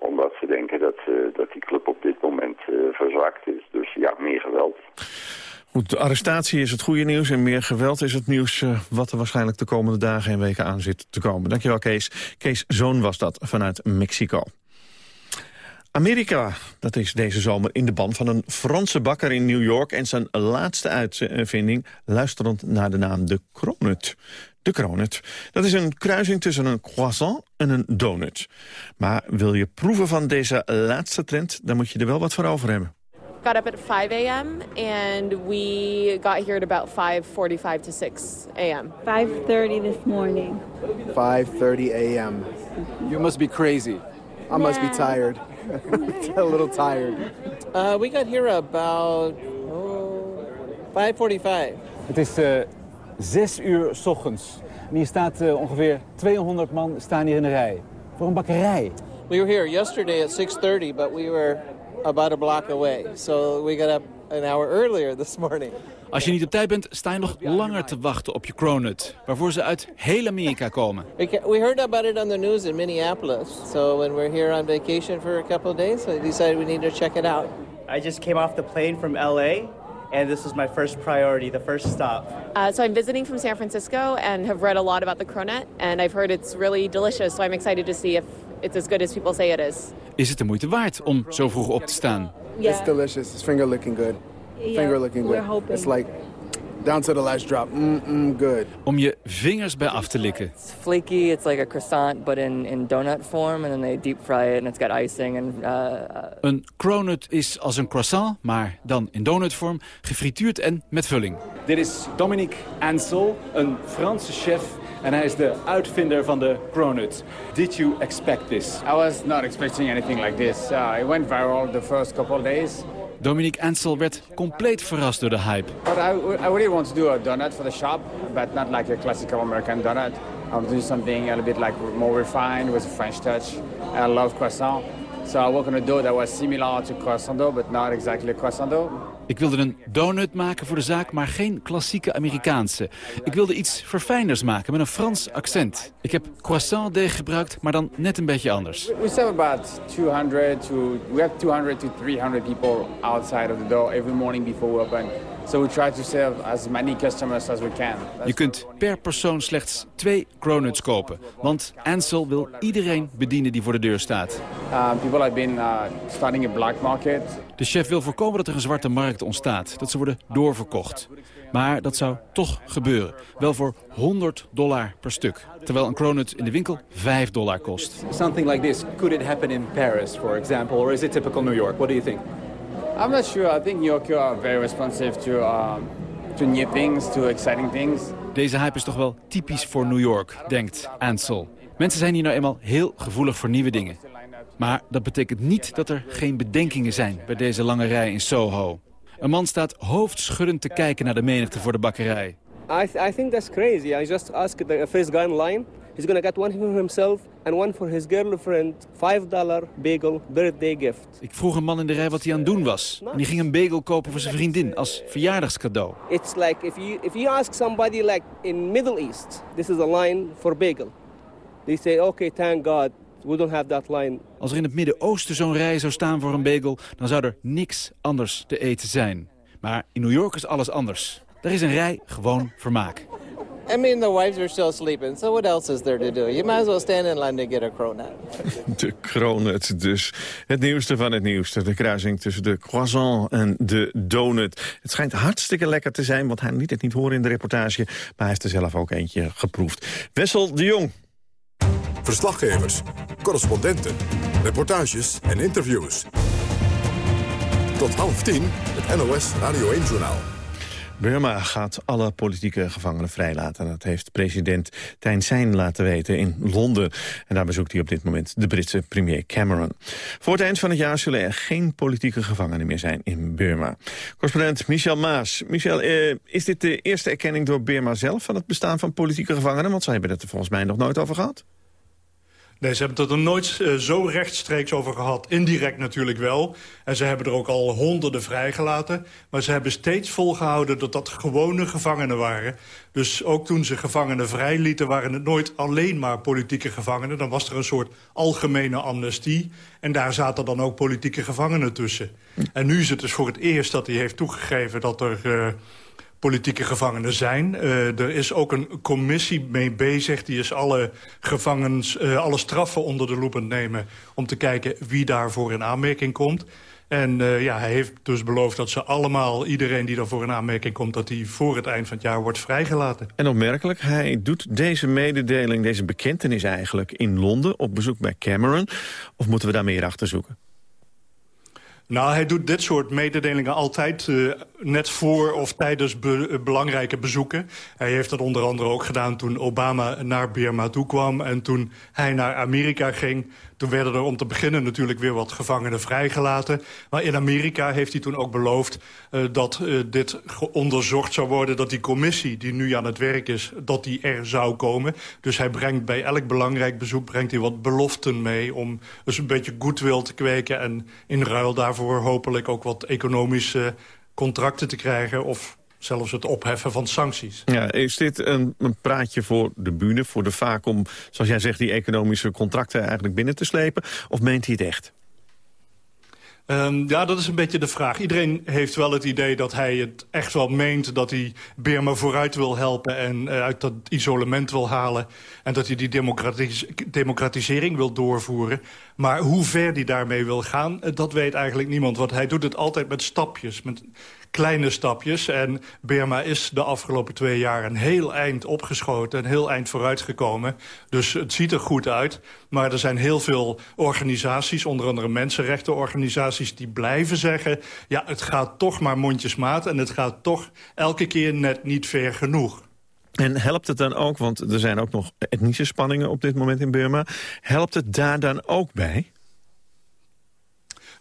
omdat ze denken dat, dat die club op dit moment verzwakt is. Dus ja, meer geweld. Goed, de arrestatie is het goede nieuws en meer geweld is het nieuws... Uh, wat er waarschijnlijk de komende dagen en weken aan zit te komen. Dankjewel, Kees. Kees Zoon was dat vanuit Mexico. Amerika, dat is deze zomer in de band van een Franse bakker in New York... en zijn laatste uitvinding, luisterend naar de naam de Kronut de cronut. Dat is een kruising tussen een croissant en een donut. Maar wil je proeven van deze laatste trend, dan moet je er wel wat voor over hebben. Got up at 5 a.m. and we got here at about 5:45 to 6 a.m. 5:30 this morning. 5:30 a.m. You must be crazy. I must be tired. a little tired. Uh, we got here about oh, 5:45. Het is uh, Zes uur s ochtends. En hier staat uh, ongeveer 200 man staan hier in de rij. Voor een bakkerij. We were here yesterday at 6.30, but we were about a block away. So we got up an hour earlier this morning. Als je niet op tijd bent, sta je nog langer te wachten op je cronut. Waarvoor ze uit heel Amerika komen. We heard about it on the news in Minneapolis. So when we're here on vacation for a couple of days, we decided we need to check it out. I just came off the plane from L.A and this is my first priority, the first stop. Uh, so I'm visiting from San Francisco and have read a lot about the cronut, and I've heard it's really delicious. So I'm excited to see if it's as good as people say it is. Is het de moeite waard om zo vroeg op te staan? Yeah. It's delicious. It's finger looking good. Finger looking good. We're hoping. It's like down to the last drop. Mm -mm, good. Om je vingers bij af te likken. It's flaky. It's like a croissant, but in, in donut form. And then they deep fry it, and it's got icing. And, uh, uh, een cronut is als een croissant, maar dan in donutvorm, gefrituurd en met vulling. Dit is Dominique Ansel, een Franse chef en hij is de uitvinder van de cronut. Did you expect this? I was not expecting anything like this. Uh, it went viral the first couple of days. Dominique Ansel werd compleet verrast door de hype. But I, I really want to do a donut for the shop, but not like a classical American donut. I want to do something a little bit like more refined with a French touch. I love croissant. So I work on a dough that was similar to croissant dough, but not exactly croissant dough. Ik wilde een donut maken voor de zaak, maar geen klassieke Amerikaanse. Ik wilde iets verfijnders maken met een Frans accent. Ik heb croissant deeg gebruikt, maar dan net een beetje anders. We serve about 200 to we have 200 to 300 people outside of the door every morning before we open. So we try to serve as many customers as we can. Je kunt per persoon slechts twee cronuts kopen. Want Ansel wil iedereen bedienen die voor de deur staat. Uh, people have been uh, starting a black market. De chef wil voorkomen dat er een zwarte markt ontstaat. Dat ze worden doorverkocht. Maar dat zou toch gebeuren. Wel voor 100 dollar per stuk. Terwijl een cronut in de winkel 5 dollar kost. Something like this, could it happen in Paris, for example? Or is it typical New York? What do you think? I'm not sure. I think New Yorkers are very responsive to, uh, to new things, to exciting things. Deze hype is toch wel typisch voor New York, denkt Ansel. Mensen zijn hier nou eenmaal heel gevoelig voor nieuwe dingen. Maar dat betekent niet dat er geen bedenkingen zijn bij deze lange rij in Soho. Een man staat hoofdschuddend te kijken naar de menigte voor de bakkerij. I, th I think that's crazy. I just asked the first guy in line. He's gonna get one for himself and one for his girlfriend. $5 bagel birthday gift. Ik vroeg een man in de rij wat hij aan het doen was. En die ging een bagel kopen voor zijn vriendin als verjaardagscadeau. It's like if you if you ask somebody like in Middle East, this is a line for bagel. They say, okay, thank God. We don't have that line. Als er in het Midden-Oosten zo'n rij zou staan voor een bagel... dan zou er niks anders te eten zijn. Maar in New York is alles anders. Daar is een rij gewoon vermaak. I mean, the wives are still sleeping, so what else is there to do? You might as well stand in line to get a cronut. De cronut dus. Het nieuwste van het nieuwste. De kruising tussen de croissant en de donut. Het schijnt hartstikke lekker te zijn, want hij liet het niet horen in de reportage. Maar hij heeft er zelf ook eentje geproefd. Wessel de Jong. Verslaggevers, correspondenten, reportages en interviews. Tot half tien, het NOS Radio 1-journaal. Burma gaat alle politieke gevangenen vrijlaten. Dat heeft president Thein Sein laten weten in Londen. En daar bezoekt hij op dit moment de Britse premier Cameron. Voor het eind van het jaar zullen er geen politieke gevangenen meer zijn in Burma. Correspondent Michel Maas. Michel, eh, is dit de eerste erkenning door Burma zelf... van het bestaan van politieke gevangenen? Want zij hebben het er volgens mij nog nooit over gehad. Nee, ze hebben het er nooit uh, zo rechtstreeks over gehad. Indirect natuurlijk wel. En ze hebben er ook al honderden vrijgelaten. Maar ze hebben steeds volgehouden dat dat gewone gevangenen waren. Dus ook toen ze gevangenen vrijlieten... waren het nooit alleen maar politieke gevangenen. Dan was er een soort algemene amnestie. En daar zaten dan ook politieke gevangenen tussen. En nu is het dus voor het eerst dat hij heeft toegegeven... dat er... Uh, politieke gevangenen zijn. Uh, er is ook een commissie mee bezig. Die is alle, gevangens, uh, alle straffen onder de loep aan nemen... om te kijken wie daarvoor in aanmerking komt. En uh, ja, hij heeft dus beloofd dat ze allemaal, iedereen die daarvoor in aanmerking komt... dat hij voor het eind van het jaar wordt vrijgelaten. En opmerkelijk, hij doet deze mededeling, deze bekentenis eigenlijk... in Londen op bezoek bij Cameron. Of moeten we daar meer achter zoeken? Nou, hij doet dit soort mededelingen altijd uh, net voor of tijdens be belangrijke bezoeken. Hij heeft dat onder andere ook gedaan toen Obama naar Burma toe kwam... en toen hij naar Amerika ging. Toen werden er om te beginnen natuurlijk weer wat gevangenen vrijgelaten. Maar in Amerika heeft hij toen ook beloofd uh, dat uh, dit onderzocht zou worden... dat die commissie die nu aan het werk is, dat die er zou komen. Dus hij brengt bij elk belangrijk bezoek brengt hij wat beloften mee... om dus een beetje goodwill te kweken en in ruil daarvoor hopelijk ook wat economische contracten te krijgen... of zelfs het opheffen van sancties. Ja, is dit een, een praatje voor de bühne, voor de vaak om, zoals jij zegt... die economische contracten eigenlijk binnen te slepen? Of meent hij het echt? Um, ja, dat is een beetje de vraag. Iedereen heeft wel het idee dat hij het echt wel meent... dat hij Burma vooruit wil helpen en uh, uit dat isolement wil halen... en dat hij die democratis democratisering wil doorvoeren. Maar hoe ver hij daarmee wil gaan, dat weet eigenlijk niemand. Want hij doet het altijd met stapjes, met kleine stapjes. En Burma is de afgelopen twee jaar een heel eind opgeschoten... een heel eind vooruitgekomen. Dus het ziet er goed uit. Maar er zijn heel veel organisaties, onder andere mensenrechtenorganisaties... die blijven zeggen, ja, het gaat toch maar mondjesmaat... en het gaat toch elke keer net niet ver genoeg. En helpt het dan ook, want er zijn ook nog etnische spanningen op dit moment in Burma... helpt het daar dan ook bij?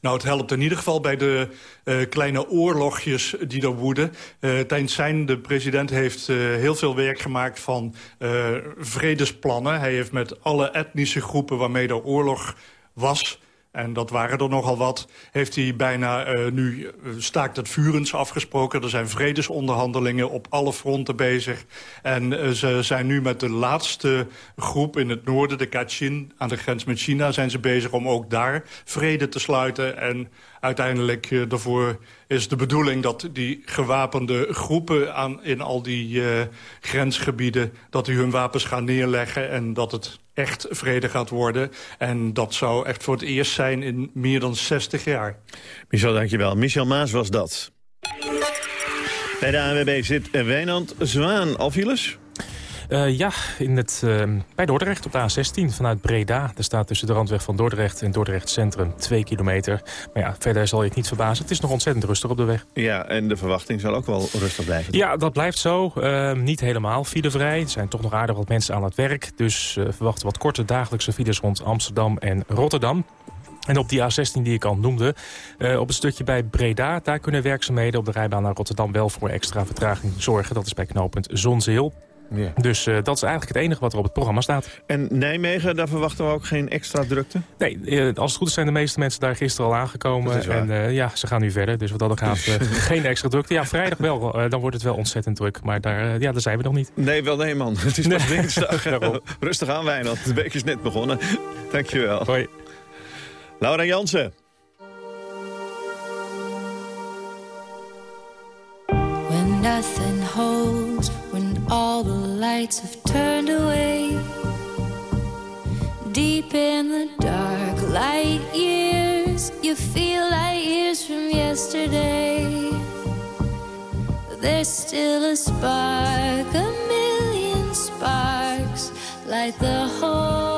Nou, het helpt in ieder geval bij de uh, kleine oorlogjes die er woeden. Uh, tijdens zijn, de president heeft uh, heel veel werk gemaakt van vredesplannen. Hij heeft met alle etnische groepen waarmee er oorlog was en dat waren er nogal wat, heeft hij bijna uh, nu staakt het vurens afgesproken. Er zijn vredesonderhandelingen op alle fronten bezig. En uh, ze zijn nu met de laatste groep in het noorden, de Kachin, aan de grens met China... zijn ze bezig om ook daar vrede te sluiten. En uiteindelijk uh, is de bedoeling dat die gewapende groepen aan, in al die grensgebieden... dat die hun wapens gaan neerleggen en dat het echt vrede gaat worden. En dat zou echt voor het eerst zijn in meer dan 60 jaar. Michel, dankjewel. Michel Maas was dat. Bij de ANWB zit Wijnand Zwaan. Alfiles? Uh, ja, in het, uh, bij Dordrecht op de A16 vanuit Breda. Er staat tussen de randweg van Dordrecht en Dordrecht Centrum 2 kilometer. Maar ja, verder zal je het niet verbazen. Het is nog ontzettend rustig op de weg. Ja, en de verwachting zal ook wel rustig blijven. Ja, dat blijft zo. Uh, niet helemaal filevrij. Er zijn toch nog aardig wat mensen aan het werk. Dus verwachten wat korte dagelijkse files rond Amsterdam en Rotterdam. En op die A16 die ik al noemde, uh, op een stukje bij Breda... daar kunnen werkzaamheden op de rijbaan naar Rotterdam wel voor extra vertraging zorgen. Dat is bij knooppunt Zonzeel. Ja. Dus uh, dat is eigenlijk het enige wat er op het programma staat. En Nijmegen, daar verwachten we ook geen extra drukte? Nee, uh, als het goed is zijn de meeste mensen daar gisteren al aangekomen. En uh, ja, ze gaan nu verder. Dus wat dat gaat, geen extra drukte. Ja, vrijdag wel. dan wordt het wel ontzettend druk. Maar daar, ja, daar zijn we nog niet. Nee, wel nee man. Het is pas dinsdag. Rustig aan Wijnand. De week is net begonnen. Dankjewel. Hoi. Laura Jansen. When nothing holds, when all the lights have turned away. Deep in the dark light years You feel like years from yesterday. There's still a spark, a million sparks Light the whole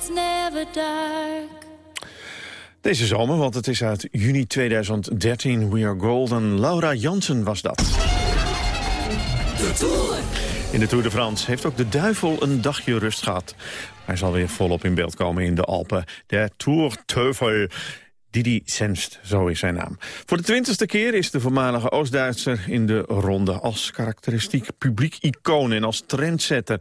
that's never dark. Deze zomer, want het is uit juni 2013. We Are Golden. Laura Jansen was dat. In de Tour de France heeft ook de duivel een dagje rust gehad. Hij zal weer volop in beeld komen in de Alpen. De Tour Teufel. Didi Senst, zo is zijn naam. Voor de twintigste keer is de voormalige Oost-Duitser in de ronde... als karakteristiek publiek icoon en als trendsetter.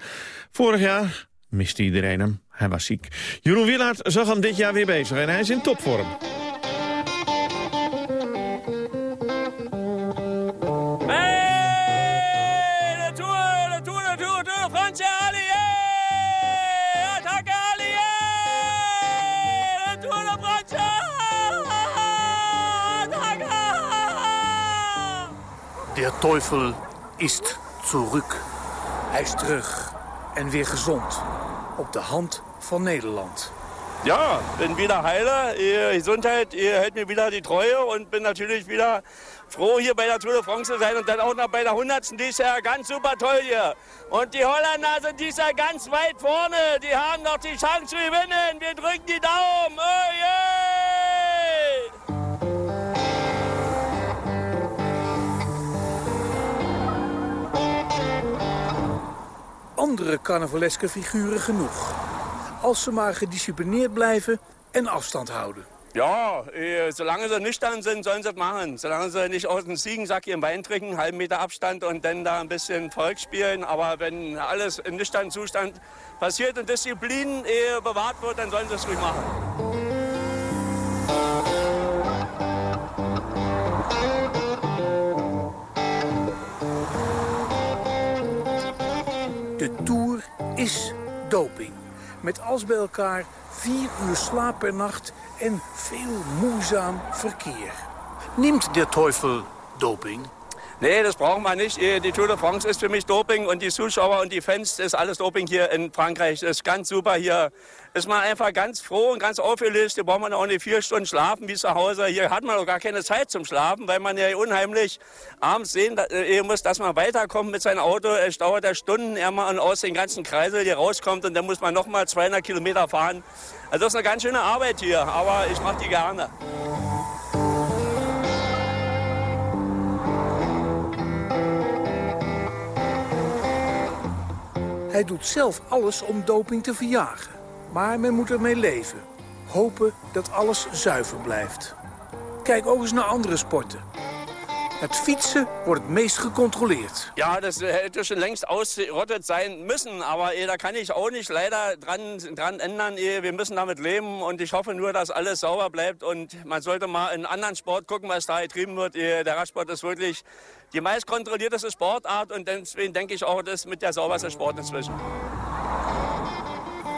Vorig jaar miste iedereen hem. Hij was ziek. Jeroen Willaert zag hem dit jaar weer bezig en hij is in topvorm. Le Tour, le Tour, le Tour, Tour de Teufel ist zurück. Hij is terug en weer gezond. Op de hand van Nederland. Ja, bin wieder heile. Ihre Gesundheit ihr hält mir wieder die Treue und bin natürlich wieder froh, hier bei der Tour de France zu sein und dann auch noch bei der 100. Die ist ja ganz super toll hier. Und die Holländer sind dies Jahr ganz weit vorne. Die haben noch die Chance zu gewinnen. Wir drücken die Daumen. Oh yeah! Andere carnavaleske figuren genoeg. Als ze maar gedisciplineerd blijven en afstand houden. Ja, solange sie nüchtern sind, sollen sie es machen. Solange sie nicht aus dem Ziegensack ihren Wein trinken, halben Meter Abstand und dann da ein bisschen Volk spielen. Aber wenn alles im nüchternen Zustand passiert und Disziplin äh, bewahrt wird, dann sollen sie es ruhig machen. De Tour is doping. Met als bij elkaar vier uur slaap per nacht en veel moeizaam verkeer. Nimmt der Teufel doping? Nee, das brauchen wir nicht. Äh, Die Tour de France ist für mich Doping und die Zuschauer und die Fans ist alles Doping hier in Frankreich. Das ist ganz super hier. Ist man einfach ganz froh und ganz aufgelöst. Hier braucht man auch nicht vier Stunden schlafen wie zu Hause. Hier hat man doch gar keine Zeit zum Schlafen, weil man ja unheimlich abends sehen äh, muss, dass man weiterkommt mit seinem Auto. Es dauert ja Stunden, ehe man aus den ganzen Kreisel hier rauskommt und dann muss man noch mal 200 Kilometer fahren. Also das ist eine ganz schöne Arbeit hier, aber ich mache die gerne. Hij doet zelf alles om doping te verjagen. Maar men moet ermee leven. Hopen dat alles zuiver blijft. Kijk ook eens naar andere sporten. Het fietsen wordt het meest gecontroleerd. Ja, das hätte schon längst ausgerottet sein müssen, aber eh, da kann ich auch nicht leider dran, dran ändern. Eh, Wir müssen damit leben und ich hoffe nur, dass alles sauber bleibt und man sollte mal in anderen Sport gucken, was da getrieben wird. Eh, Der Radsport ist wirklich die meist kontrollierteste Sportart und deswegen denke ich auch, das ist mit der sauberste Sport inzwischen.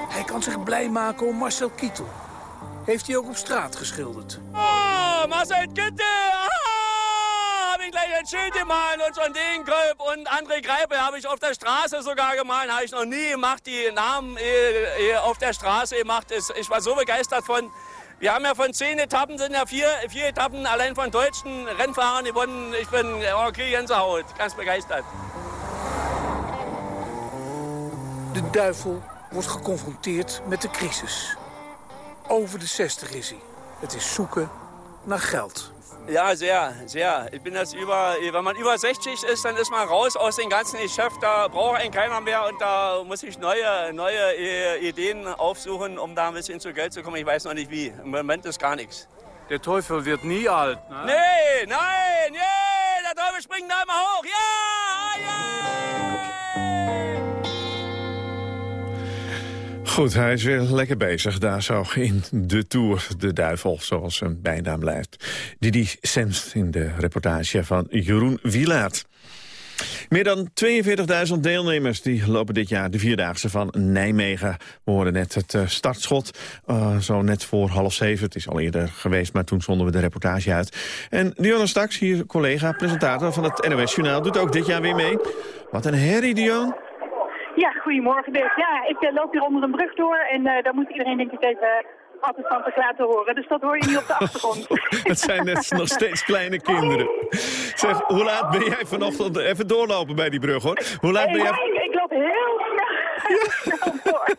Hij kan zich blij maken om Marcel Kittel. Heeft hij ook op straat geschilderd. Oh, Marcel Gitte! Ich gleich ein Schild gemalt und schon den Kolb und André Greipel habe ich auf der Straße sogar gemalt. Habe ich noch nie gemacht, die Namen äh, äh, auf der Straße gemacht. Ich war so begeistert von. Wir haben ja von zehn Etappen sind ja vier, vier Etappen allein von deutschen Rennfahrern gewonnen. Ich bin, oh, krieg Gänsehaut, ganz begeistert. De duivel wordt geconfronteerd met de crisis. Over de 60 is hij. Het is zoeken naar geld. Ja, sehr, sehr. Ich bin jetzt über, wenn man über 60 ist, dann ist man raus aus dem ganzen Geschäft. Da braucht einen keiner mehr und da muss ich neue, neue äh, Ideen aufsuchen, um da ein bisschen zu Geld zu kommen. Ich weiß noch nicht wie. Im Moment ist gar nichts. Der Teufel wird nie alt. Ne? Nee, nein, yeah, der Teufel springt da immer hoch. Ja, Goed, hij is weer lekker bezig daar zo in de Tour. De duivel, zoals zijn bijnaam blijft. Didi Sens in de reportage van Jeroen Wielaert. Meer dan 42.000 deelnemers die lopen dit jaar de Vierdaagse van Nijmegen. We hoorden net het eh, startschot, eh, zo net voor half zeven. Het is al eerder geweest, maar toen zonden we de reportage uit. En Dionne Staks, hier collega, presentator van het NOS Journaal, doet ook dit jaar weer mee. Wat een herrie, Dion. Ja, goedemorgen Dirk. Ja, ik eh, loop hier onder een brug door en eh, daar moet iedereen denk ik even uh, altijd van te laten horen. Dus dat hoor je nu op de achtergrond. Het zijn net nog steeds kleine kinderen. Zeg, hoe laat ben jij vanochtend... Even doorlopen bij die brug, hoor. Hoe laat ben Eh, jij... ja, ik, loop heel snel, door.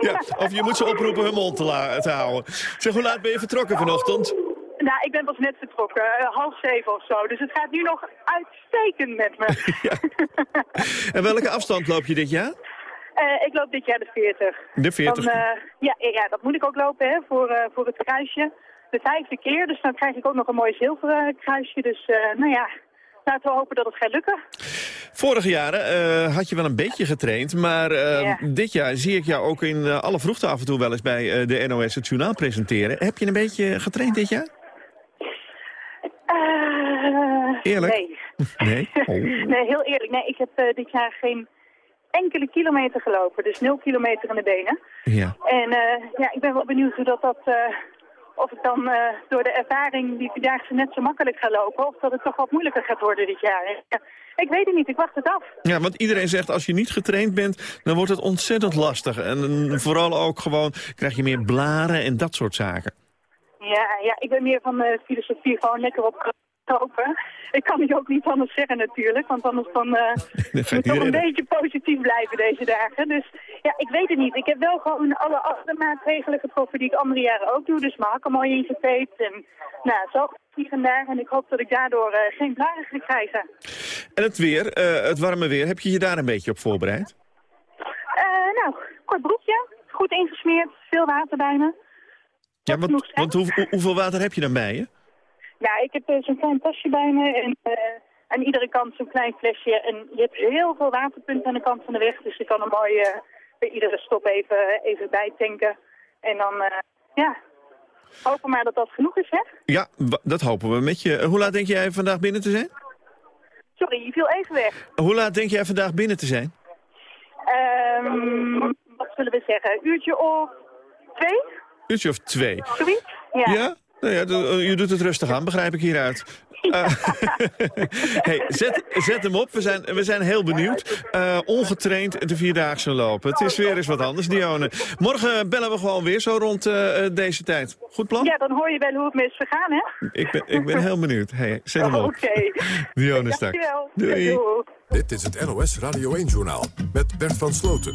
Ja, of je moet ze oproepen hun mond te, te houden. Zeg, hoe laat ben je vertrokken vanochtend? Nou, ik ben pas net vertrokken, eh, half zeven of zo. Dus het gaat nu nog uitstekend met me. En welke afstand loop je dit jaar? Eh, ik loop dit jaar de 40. De 40. Dan, eh, ja, ja, dat moet ik ook lopen hè, voor, voor het kruisje. De vijfde keer, dus dan krijg ik ook nog een mooi zilveren kruisje. Dus nou ja, laten we hopen dat het gaat lukken. Vorige jaren had je wel een beetje getraind, maar Ja. dit jaar zie ik jou ook in alle vroegte af en toe wel eens bij de NOS het journaal presenteren. Heb je een beetje getraind dit jaar? Eh, Eerlijk? Nee. Nee? Oh. nee, heel eerlijk. Nee, ik heb eh, dit jaar geen enkele kilometer gelopen. Dus nul kilometer in de benen. Ja. En eh, ja, ik ben wel benieuwd hoe dat... dat eh, of ik dan door de ervaring die Vierdaagse net zo makkelijk ga lopen... of dat het toch wat moeilijker gaat worden dit jaar. Ja, ik weet het niet, ik wacht het af. Ja, want iedereen zegt als je niet getraind bent, dan wordt het ontzettend lastig. En vooral ook gewoon krijg je meer blaren en dat soort zaken. Ja, ja, ik ben meer van de filosofie gewoon lekker op Ik kan het ook niet anders zeggen natuurlijk, want anders dan, je moet niet toch een beetje positief blijven deze dagen. Dus ja, ik weet het niet. Ik heb wel gewoon alle andere maatregelen getroffen die ik andere jaren ook doe. Dus mijn hakken mooi ingepeet en nou, zo hier en daar. En ik hoop dat ik daardoor eh, geen blaren ga krijgen. En het weer, eh, het warme weer, heb je je daar een beetje op voorbereid? Nou, kort broekje, goed ingesmeerd, veel water bij me. Ja, want, want hoe- hoe- hoeveel water heb je dan bij je? Ja, ik heb eh, zo'n klein tasje bij me en eh, aan iedere kant zo'n klein flesje. En je hebt heel veel waterpunten aan de kant van de weg, dus je kan er mooi eh, bij iedere stop even, even bij tanken. En dan, ja, hopen maar dat dat genoeg is, hè? Ja, dat hopen we met je. Hoe laat denk jij vandaag binnen te zijn? Sorry, je viel even weg. Hoe laat denk jij vandaag binnen te zijn? Ehm, wat zullen we zeggen, uurtje of twee, Uurtje of twee. zoiets? Ja. Ja? Nou ja, eh, je doet het rustig aan, begrijp ik hieruit. Eh, hey, zet, zet hem op, we zijn, we zijn heel benieuwd. Eh, ongetraind de Vierdaagse lopen. Het is weer eens wat anders, Dione. Morgen bellen we gewoon weer zo rond deze tijd. Goed plan? Ja, dan hoor je wel hoe het me is vergaan, hè? Ik ben, ik ben heel benieuwd. Hey, zet hem op. Oké. Dione Staks. Dankjewel. Doei. Doei. Dit is het NOS Radio 1-journaal met Bert van Sloten.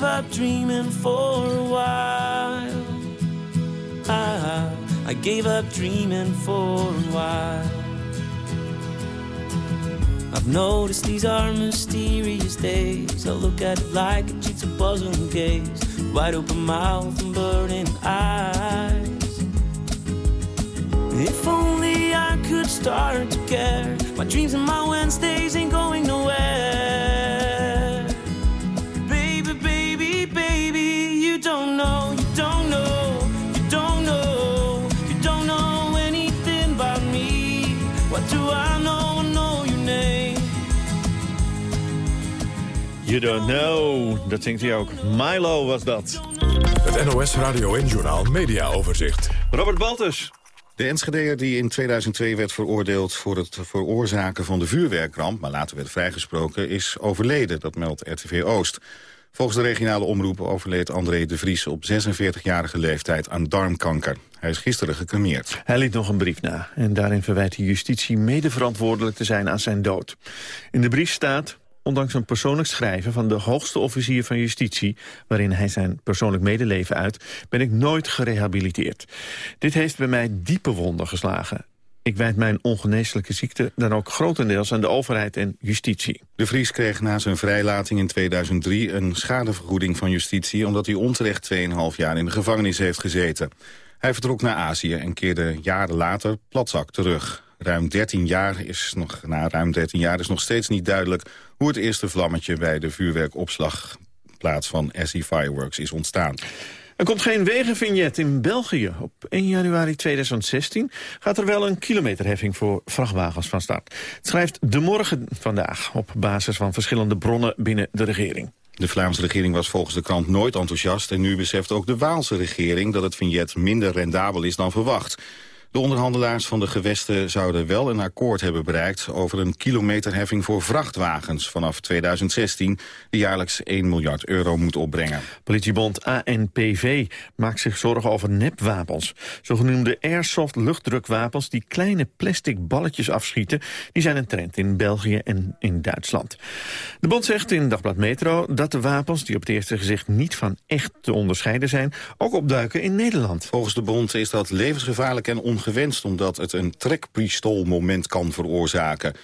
Gave up dreaming for a while. I, I gave up dreaming for a while. I've noticed these are mysterious days. I look at it like a jigsaw puzzle gaze. Wide open mouth and burning eyes. If only I could start to care. My dreams and my Wednesdays ain't going nowhere. Baby, baby, baby, you don't know, you don't know, you don't know, you don't know anything about me. What do I know? I know your name. You don't know. Dat zingt hij ook. Milo was dat. Het NOS Radio en Journaal Media Overzicht. Robert Baltus. De Enschedeer die in 2002 werd veroordeeld voor het veroorzaken van de vuurwerkramp... maar later werd vrijgesproken, is overleden, dat meldt RTV Oost. Volgens de regionale omroep overleed André de Vries op 46-jarige leeftijd aan darmkanker. Hij is gisteren gecremeerd. Hij liet nog een brief na en daarin verwijt de justitie medeverantwoordelijk te zijn aan zijn dood. In de brief staat, ondanks een persoonlijk schrijven van de hoogste officier van justitie, waarin hij zijn persoonlijk medeleven uit, ben ik nooit gerehabiliteerd. Dit heeft bij mij diepe wonden geslagen. Ik wijd mijn ongeneeslijke ziekte dan ook grotendeels aan de overheid en justitie. De Vries kreeg na zijn vrijlating in 2003 een schadevergoeding van justitie... omdat hij onterecht 2,5 jaar in de gevangenis heeft gezeten. Hij vertrok naar Azië en keerde jaren later platzak terug. Ruim 13 jaar is nog, na ruim 13 jaar is nog steeds niet duidelijk... hoe het eerste vlammetje bij de vuurwerkopslagplaats van SE Fireworks is ontstaan. Er komt geen wegenvignet in België. Op 1 januari 2016 gaat er wel een kilometerheffing voor vrachtwagens van start. Het schrijft De Morgen vandaag op basis van verschillende bronnen binnen de regering. De Vlaamse regering was volgens de krant nooit enthousiast... en nu beseft ook de Waalse regering dat het vignet minder rendabel is dan verwacht. De onderhandelaars van de gewesten zouden wel een akkoord hebben bereikt... over een kilometerheffing voor vrachtwagens vanaf 2016... die jaarlijks 1 miljard euro moet opbrengen. Politiebond ANPV maakt zich zorgen over nepwapens. Zogenoemde airsoft luchtdrukwapens die kleine plastic balletjes afschieten... die zijn een trend in België en in Duitsland. De bond zegt in Dagblad Metro dat de wapens... die op het eerste gezicht niet van echt te onderscheiden zijn... ook opduiken in Nederland. Volgens de bond is dat levensgevaarlijk en ongewenst... omdat het een trekpistoolmoment kan veroorzaken.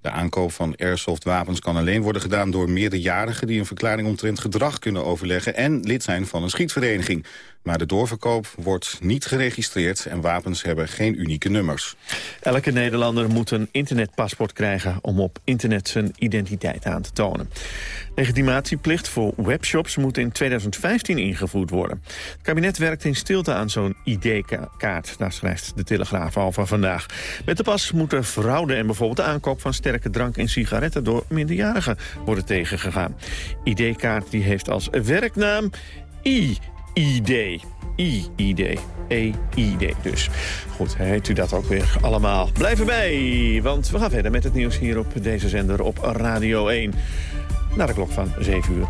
De aankoop van airsoftwapens kan alleen worden gedaan door meerderjarigen... die een verklaring omtrent gedrag kunnen overleggen... en lid zijn van een schietvereniging. Maar de doorverkoop wordt niet geregistreerd... en wapens hebben geen unieke nummers. Elke Nederlander moet een internetpaspoort krijgen... om op internet zijn identiteit aan te tonen. Legitimatieplicht voor webshops moet in 2015 ingevoerd worden. Het kabinet werkt in stilte aan zo'n ID-kaart. Daar schrijft de Telegraaf al van vandaag. Met de pas moeten fraude en bijvoorbeeld de aankoop van sterke drank en sigaretten... door minderjarigen worden tegengegaan. ID-kaart die heeft als werknaam I. ID. I-ID. E-ID dus. Goed, heet u dat ook weer allemaal. Blijf erbij, want we gaan verder met het nieuws hier op deze zender op Radio 1. Naar de klok van 7 uur.